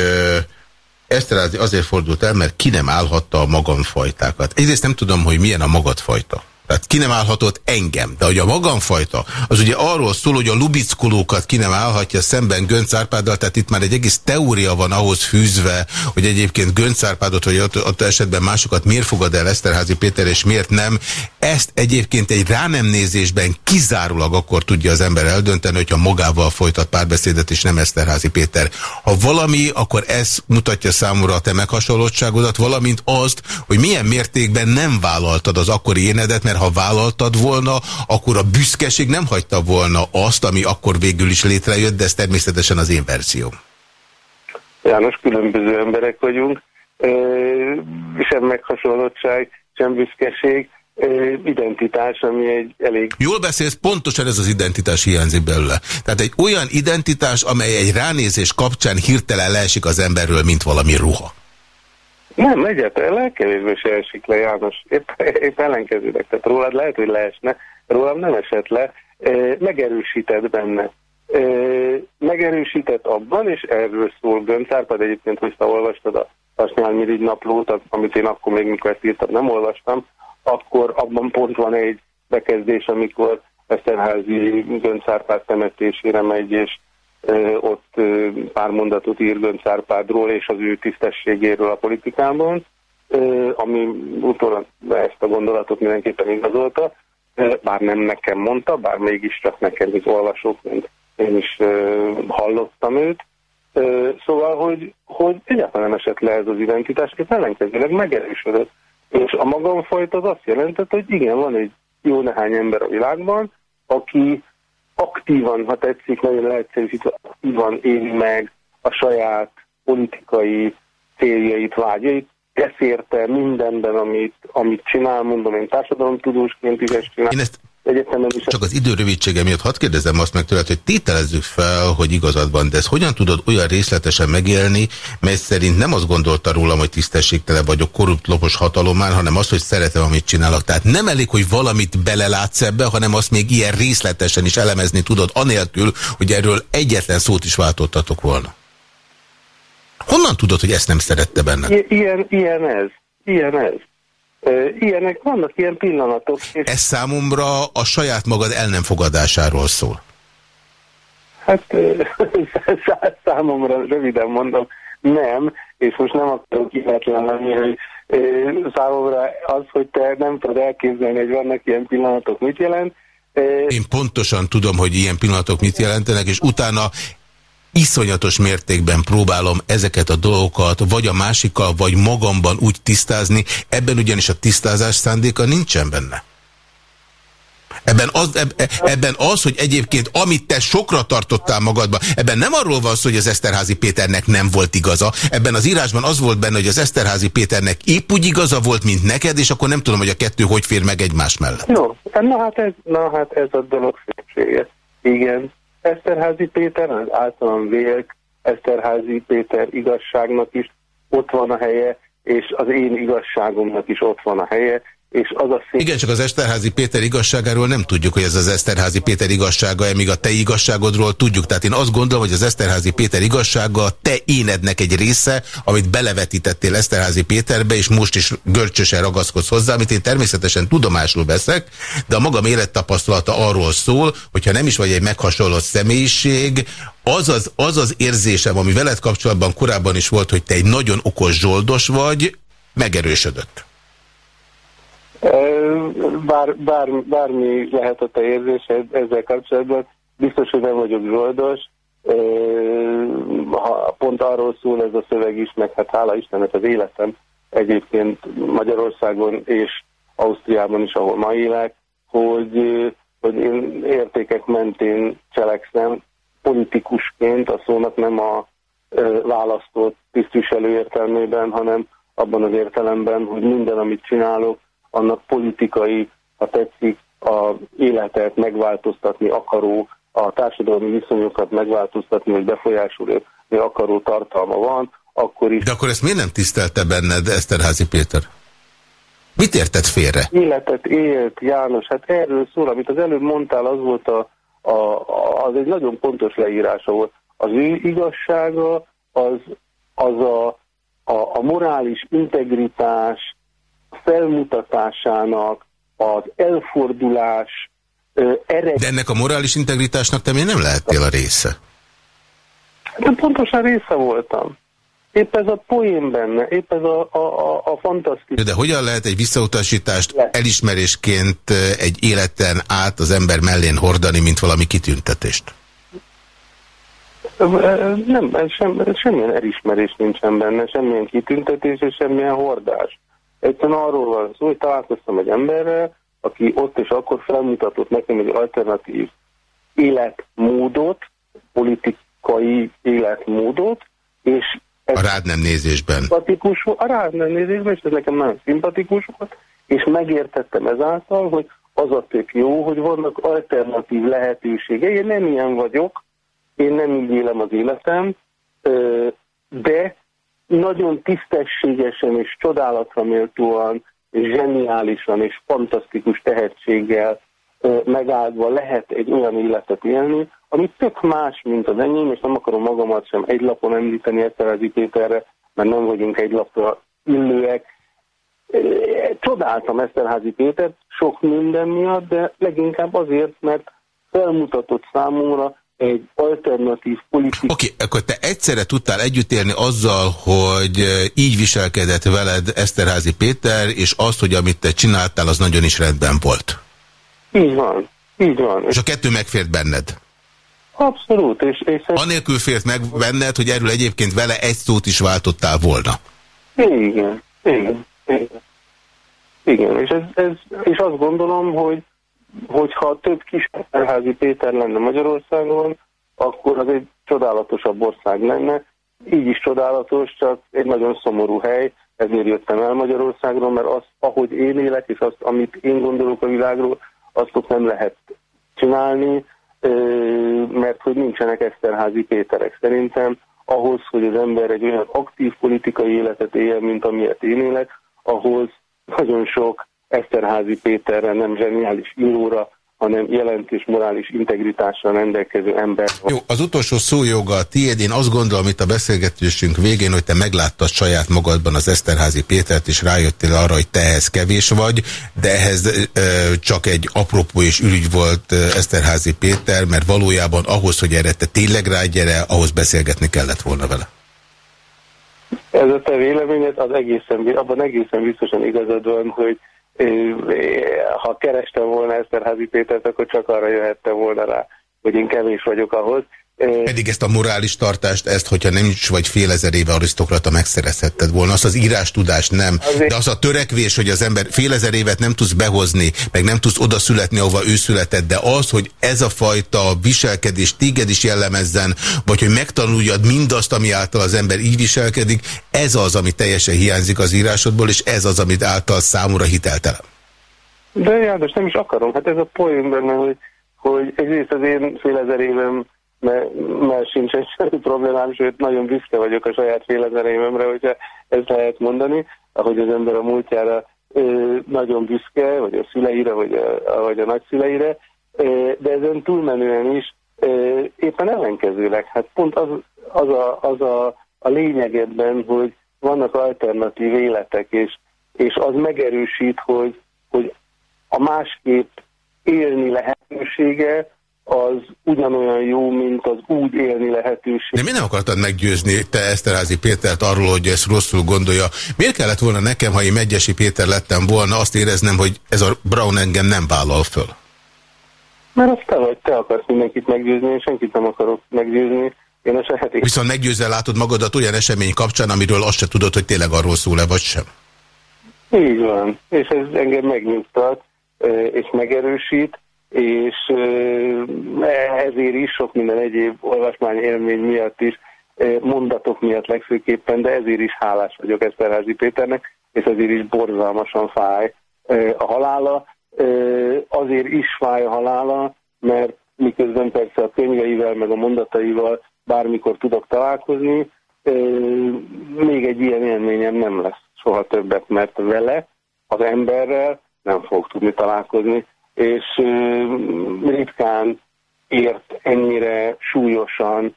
Eszterázi azért fordult el, mert ki nem állhatta a magamfajtákat. Egyrészt nem tudom, hogy milyen a magadfajta. Tehát ki nem állhatott engem. De hogy a magamfajta, az ugye arról szól, hogy a lubickolókat ki nem állhatja szemben Gönc Árpáddal, tehát itt már egy egész teória van ahhoz fűzve, hogy egyébként Gönc Árpádot, vagy ott, ott esetben másokat miért fogad el Eszterházi Péter, és miért nem. Ezt egyébként egy ránemnézésben kizárólag akkor tudja az ember eldönteni, hogyha magával folytat párbeszédet, és nem Eszterházi Péter. Ha valami, akkor ez mutatja számomra a te meghasonlottságodat, valamint azt, hogy milyen mértékben nem vállaltad az akkori énedet, mert mert ha vállaltad volna, akkor a büszkeség nem hagyta volna azt, ami akkor végül is létrejött, de ez természetesen az én verzióm. János, különböző emberek vagyunk, sem meghasonlottság, sem büszkeség, identitás, ami egy elég... Jól beszélsz, pontosan ez az identitás hiányzik belőle. Tehát egy olyan identitás, amely egy ránézés kapcsán hirtelen leesik az emberről, mint valami ruha. Nem, egyáltalán legkevésbé se esik le, János. Épp, épp ellenkezőleg. Tehát rólad lehet, hogy leesne, rólam nem esett le. Megerősített benne. Megerősített abban, és erről szól Göncárpad, egyébként, hogy te olvastad a Tasnyálmirigy naplót, amit én akkor még mikor ezt írtam, nem olvastam, akkor abban pont van egy bekezdés, amikor Eszterházi Göncárpád temetésére megy, és ott pár mondatot ír Göncz Árpádról és az ő tisztességéről a politikában. ami utólag ezt a gondolatot mindenképpen igazolta, bár nem nekem mondta, bár mégiscsak nekem is olvasók, mint én is hallottam őt. Szóval, hogy, hogy egyáltalán nem esett le ez az identitás, és ellenkezőleg megerősödött. És a magamfajta az azt jelentett, hogy igen, van egy jó nehány ember a világban, aki aktívan, ha tetszik, nagyon leegyszerűsítve, aktívan éli meg a saját politikai céljait, vágyait, ezt érte mindenben, amit, amit csinál, mondom én társadalomtudósként is ezt csinál. Én ezt egyetemen is. Csak az idő rövidsége miatt hadd kérdezem azt meg tőled, hogy tételezzük fel, hogy igazad van, de ezt hogyan tudod olyan részletesen megélni, mely szerint nem azt gondolta rólam, hogy tisztességtelen vagyok, korrupt lopos hatalomán, hanem azt, hogy szeretem, amit csinálok. Tehát nem elég, hogy valamit belelátsz ebbe, hanem azt még ilyen részletesen is elemezni tudod, anélkül, hogy erről egyetlen szót is váltottatok volna. Honnan tudod, hogy ezt nem szerette benne? I ilyen, ilyen ez. Ilyen ez. Ilyenek vannak ilyen pillanatok. És... Ez számomra a saját magad el nem fogadásáról szól. Hát számomra röviden mondom, nem, és most nem akarok illetlen lenni, hogy számomra az, hogy te nem tudod elképzelni, hogy vannak ilyen pillanatok, mit jelent. Én pontosan tudom, hogy ilyen pillanatok mit jelentenek, és utána iszonyatos mértékben próbálom ezeket a dolgokat vagy a másikkal, vagy magamban úgy tisztázni, ebben ugyanis a tisztázás szándéka nincsen benne. Ebben az, ebben az, hogy egyébként amit te sokra tartottál magadban, ebben nem arról van szó, hogy az Eszterházi Péternek nem volt igaza. Ebben az írásban az volt benne, hogy az Eszterházi Péternek épp úgy igaza volt, mint neked, és akkor nem tudom, hogy a kettő hogy fér meg egymás mellett. Jó, na hát ez, na hát ez a dolog szépsége. Igen, Eszterházi Péter, az általán vélt Eszterházi Péter igazságnak is ott van a helye, és az én igazságomnak is ott van a helye, és az a szép... Igen, csak az Eszterházi Péter igazságáról nem tudjuk, hogy ez az Eszterházi Péter igazsága, míg a te igazságodról tudjuk. Tehát én azt gondolom, hogy az Eszterházi Péter igazsága te énednek egy része, amit belevetítettél Eszterházi Péterbe, és most is görcsösen ragaszkodsz hozzá, amit én természetesen tudomásul veszek, de a magam élettapasztalata arról szól, hogyha nem is vagy egy meghasonlott személyiség, az az, az az érzésem, ami veled kapcsolatban korábban is volt, hogy te egy nagyon okos zsoldos vagy, megerősödött. Bár, bár, bármi lehet a te ezzel kapcsolatban, biztos, hogy nem vagyok zsoldos. Ha pont arról szól ez a szöveg is, meg hát hála Istennek az életem egyébként Magyarországon és Ausztriában is, ahol ma élek, hogy, hogy én értékek mentén cselekszem, politikusként, a szónak nem a választott tisztviselő értelmében, hanem abban az értelemben, hogy minden, amit csinálok, annak politikai, ha tetszik, a életet megváltoztatni akaró, a társadalmi viszonyokat megváltoztatni, hogy befolyásolni akaró tartalma van, akkor is... De akkor ezt miért nem tisztelte benned Eszterházi Péter? Mit érted félre? Életet élt, János, hát erről szól, amit az előbb mondtál, az volt a, a, az egy nagyon pontos leírása volt. Az ő igazsága az, az a, a, a morális integritás, felmutatásának, az elfordulás ered... De ennek a morális integritásnak te még nem lehettél a része. De pontosan része voltam. Épp ez a poén benne, épp ez a, a, a, a fantasztikus. De hogyan lehet egy visszautasítást elismerésként egy életen át az ember mellén hordani, mint valami kitüntetést? Nem, sem, semmilyen elismerés nincsen benne, semmilyen kitüntetés és semmilyen hordás. Egyszerűen arról van szó, hogy találkoztam egy emberrel, aki ott és akkor felmutatott nekem egy alternatív életmódot, politikai életmódot, és a rád nem nézésben. Szimpatikus, a rád nem nézésben, és ez nekem nagyon szimpatikus volt, és megértettem ezáltal, hogy az a tök jó, hogy vannak alternatív lehetőségei. Én nem ilyen vagyok, én nem így élem az életem, de nagyon tisztességesen és csodálatra méltóan, zseniálisan és fantasztikus tehetséggel megáldva lehet egy olyan életet élni, ami tök más, mint az enyém, és nem akarom magamat sem egy lapon említeni Eszterházi Péterre, mert nem vagyunk egy lapra illőek. Csodáltam Eszterházi Pétert sok minden miatt, de leginkább azért, mert felmutatott számomra egy alternatív politika... Oké, okay, akkor te egyszerre tudtál együtt élni azzal, hogy így viselkedett veled Eszterházi Péter, és azt, hogy amit te csináltál, az nagyon is rendben volt. Így van, így van. És a kettő megfért benned? Abszolút. És, és ez... Anélkül fért meg benned, hogy erről egyébként vele egy szót is váltottál volna. Igen, igen, igen. Igen, és, ez, ez, és azt gondolom, hogy hogyha több kis Eszterházi Péter lenne Magyarországon, akkor az egy csodálatosabb ország lenne. Így is csodálatos, csak egy nagyon szomorú hely, ezért jöttem el Magyarországról, mert az, ahogy én élek, és azt, amit én gondolok a világról, azt ott nem lehet csinálni, mert hogy nincsenek Eszterházi Péterek. Szerintem ahhoz, hogy az ember egy olyan aktív politikai életet éljen, mint amilyet én élek, ahhoz nagyon sok Eszterházi Péterre, nem zseniális íróra, hanem jelentős morális integritással rendelkező ember. Jó, az utolsó szójoga a tiéd. Én azt gondolom itt a beszélgetésünk végén, hogy te megláttad saját magadban az Eszterházi Pétert, és rájöttél arra, hogy te ehhez kevés vagy, de ehhez e, csak egy apropó és ürügy volt Eszterházi Péter, mert valójában ahhoz, hogy erre te tényleg rágyere, ahhoz beszélgetni kellett volna vele. Ez a te véleményed, az egészen, abban egészen biztosan igazad van, hogy ha kerestem volna Eszterházi Pétert, akkor csak arra jöhette volna rá, hogy én kevés vagyok ahhoz. Pedig ezt a morális tartást, ezt, hogyha nem is vagy fél ezer éve arisztokrata megszerezhetted volna, azt az írás tudást nem. Azért... De az a törekvés, hogy az ember fél ezer évet nem tudsz behozni, meg nem tudsz oda születni, ahova ő született, de az, hogy ez a fajta viselkedés téged is jellemezzen, vagy hogy megtanuljad mindazt, ami által az ember így viselkedik, ez az, ami teljesen hiányzik az írásodból, és ez az, amit által számúra hiteltelen. De János, nem is akarom. Hát ez a poén benne, hogy, hogy egyrészt az én fél ezer évem mert, mert sincs egy semmi problémám, sőt nagyon büszke vagyok a saját félezereimemre, hogyha ezt lehet mondani, ahogy az ember a múltjára nagyon büszke, vagy a szüleire, vagy a, vagy a nagyszüleire, de ezen túlmenően is éppen ellenkezőleg. Hát pont az, az, a, az a, a lényeg ebben, hogy vannak alternatív életek, és, és az megerősít, hogy, hogy a másképp élni lehetősége, az ugyanolyan jó, mint az úgy élni lehetőség. De mi nem akartad meggyőzni te Eszterázi Pétert arról, hogy ezt rosszul gondolja? Miért kellett volna nekem, ha én Megyesi Péter lettem volna, azt éreznem, hogy ez a Brown engem nem vállal föl? Mert azt te vagy, te akarsz mindenkit meggyőzni, én senkit nem akarok meggyőzni. Én a saját Viszont meggyőzzel látod magadat olyan esemény kapcsán, amiről azt se tudod, hogy tényleg arról szól-e, vagy sem. Így van, és ez engem megnyugtat, és megerősít, és ezért is sok minden egyéb olvasmány élmény miatt is, mondatok miatt legfőképpen, de ezért is hálás vagyok Eszterházi Péternek, és ezért is borzalmasan fáj a halála. Azért is fáj a halála, mert miközben persze a könyveivel, meg a mondataival bármikor tudok találkozni, még egy ilyen élményem nem lesz soha többet, mert vele, az emberrel nem fog tudni találkozni, és ritkán ért ennyire súlyosan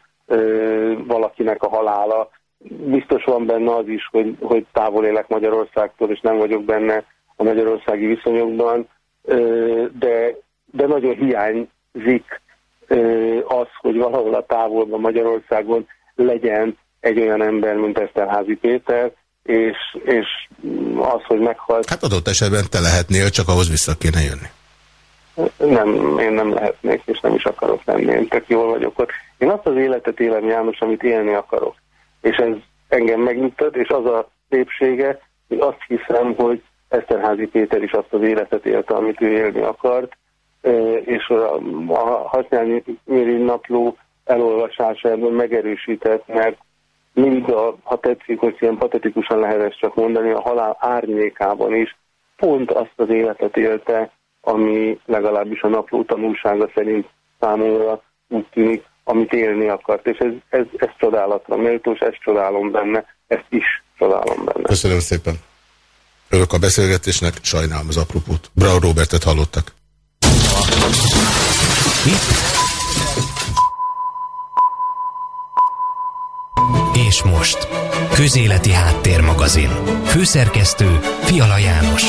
valakinek a halála. Biztos van benne az is, hogy, hogy távol élek Magyarországtól, és nem vagyok benne a magyarországi viszonyokban, de, de nagyon hiányzik az, hogy valahol a távolban Magyarországon legyen egy olyan ember, mint Eszterházi Péter, és, és az, hogy meghalt... Hát adott esetben te lehetnél, csak ahhoz vissza kéne jönni. Nem, én nem lehetnék, és nem is akarok lenni. Én tök jól vagyok ott. Én azt az életet élem, János, amit élni akarok. És ez engem megnyugtat, és az a szépsége, hogy azt hiszem, hogy Eszterházi Péter is azt az életet élte, amit ő élni akart, és a, Hasnyálnyi napló elolvasása ebben megerősített, mert mind a, ha tetszik, hogy ilyen patetikusan lehet ezt csak mondani, a halál árnyékában is pont azt az életet élte, ami legalábbis a napló tanulsága szerint számomra úgy tűnik, amit élni akart. És ez, ez, ez csodálatra méltós, ezt csodálom benne, ezt is csodálom benne. Köszönöm szépen. Örök a beszélgetésnek, sajnálom az apropót. Brau Robertet hallottak. És most, Közéleti Háttérmagazin. Főszerkesztő Fiala János.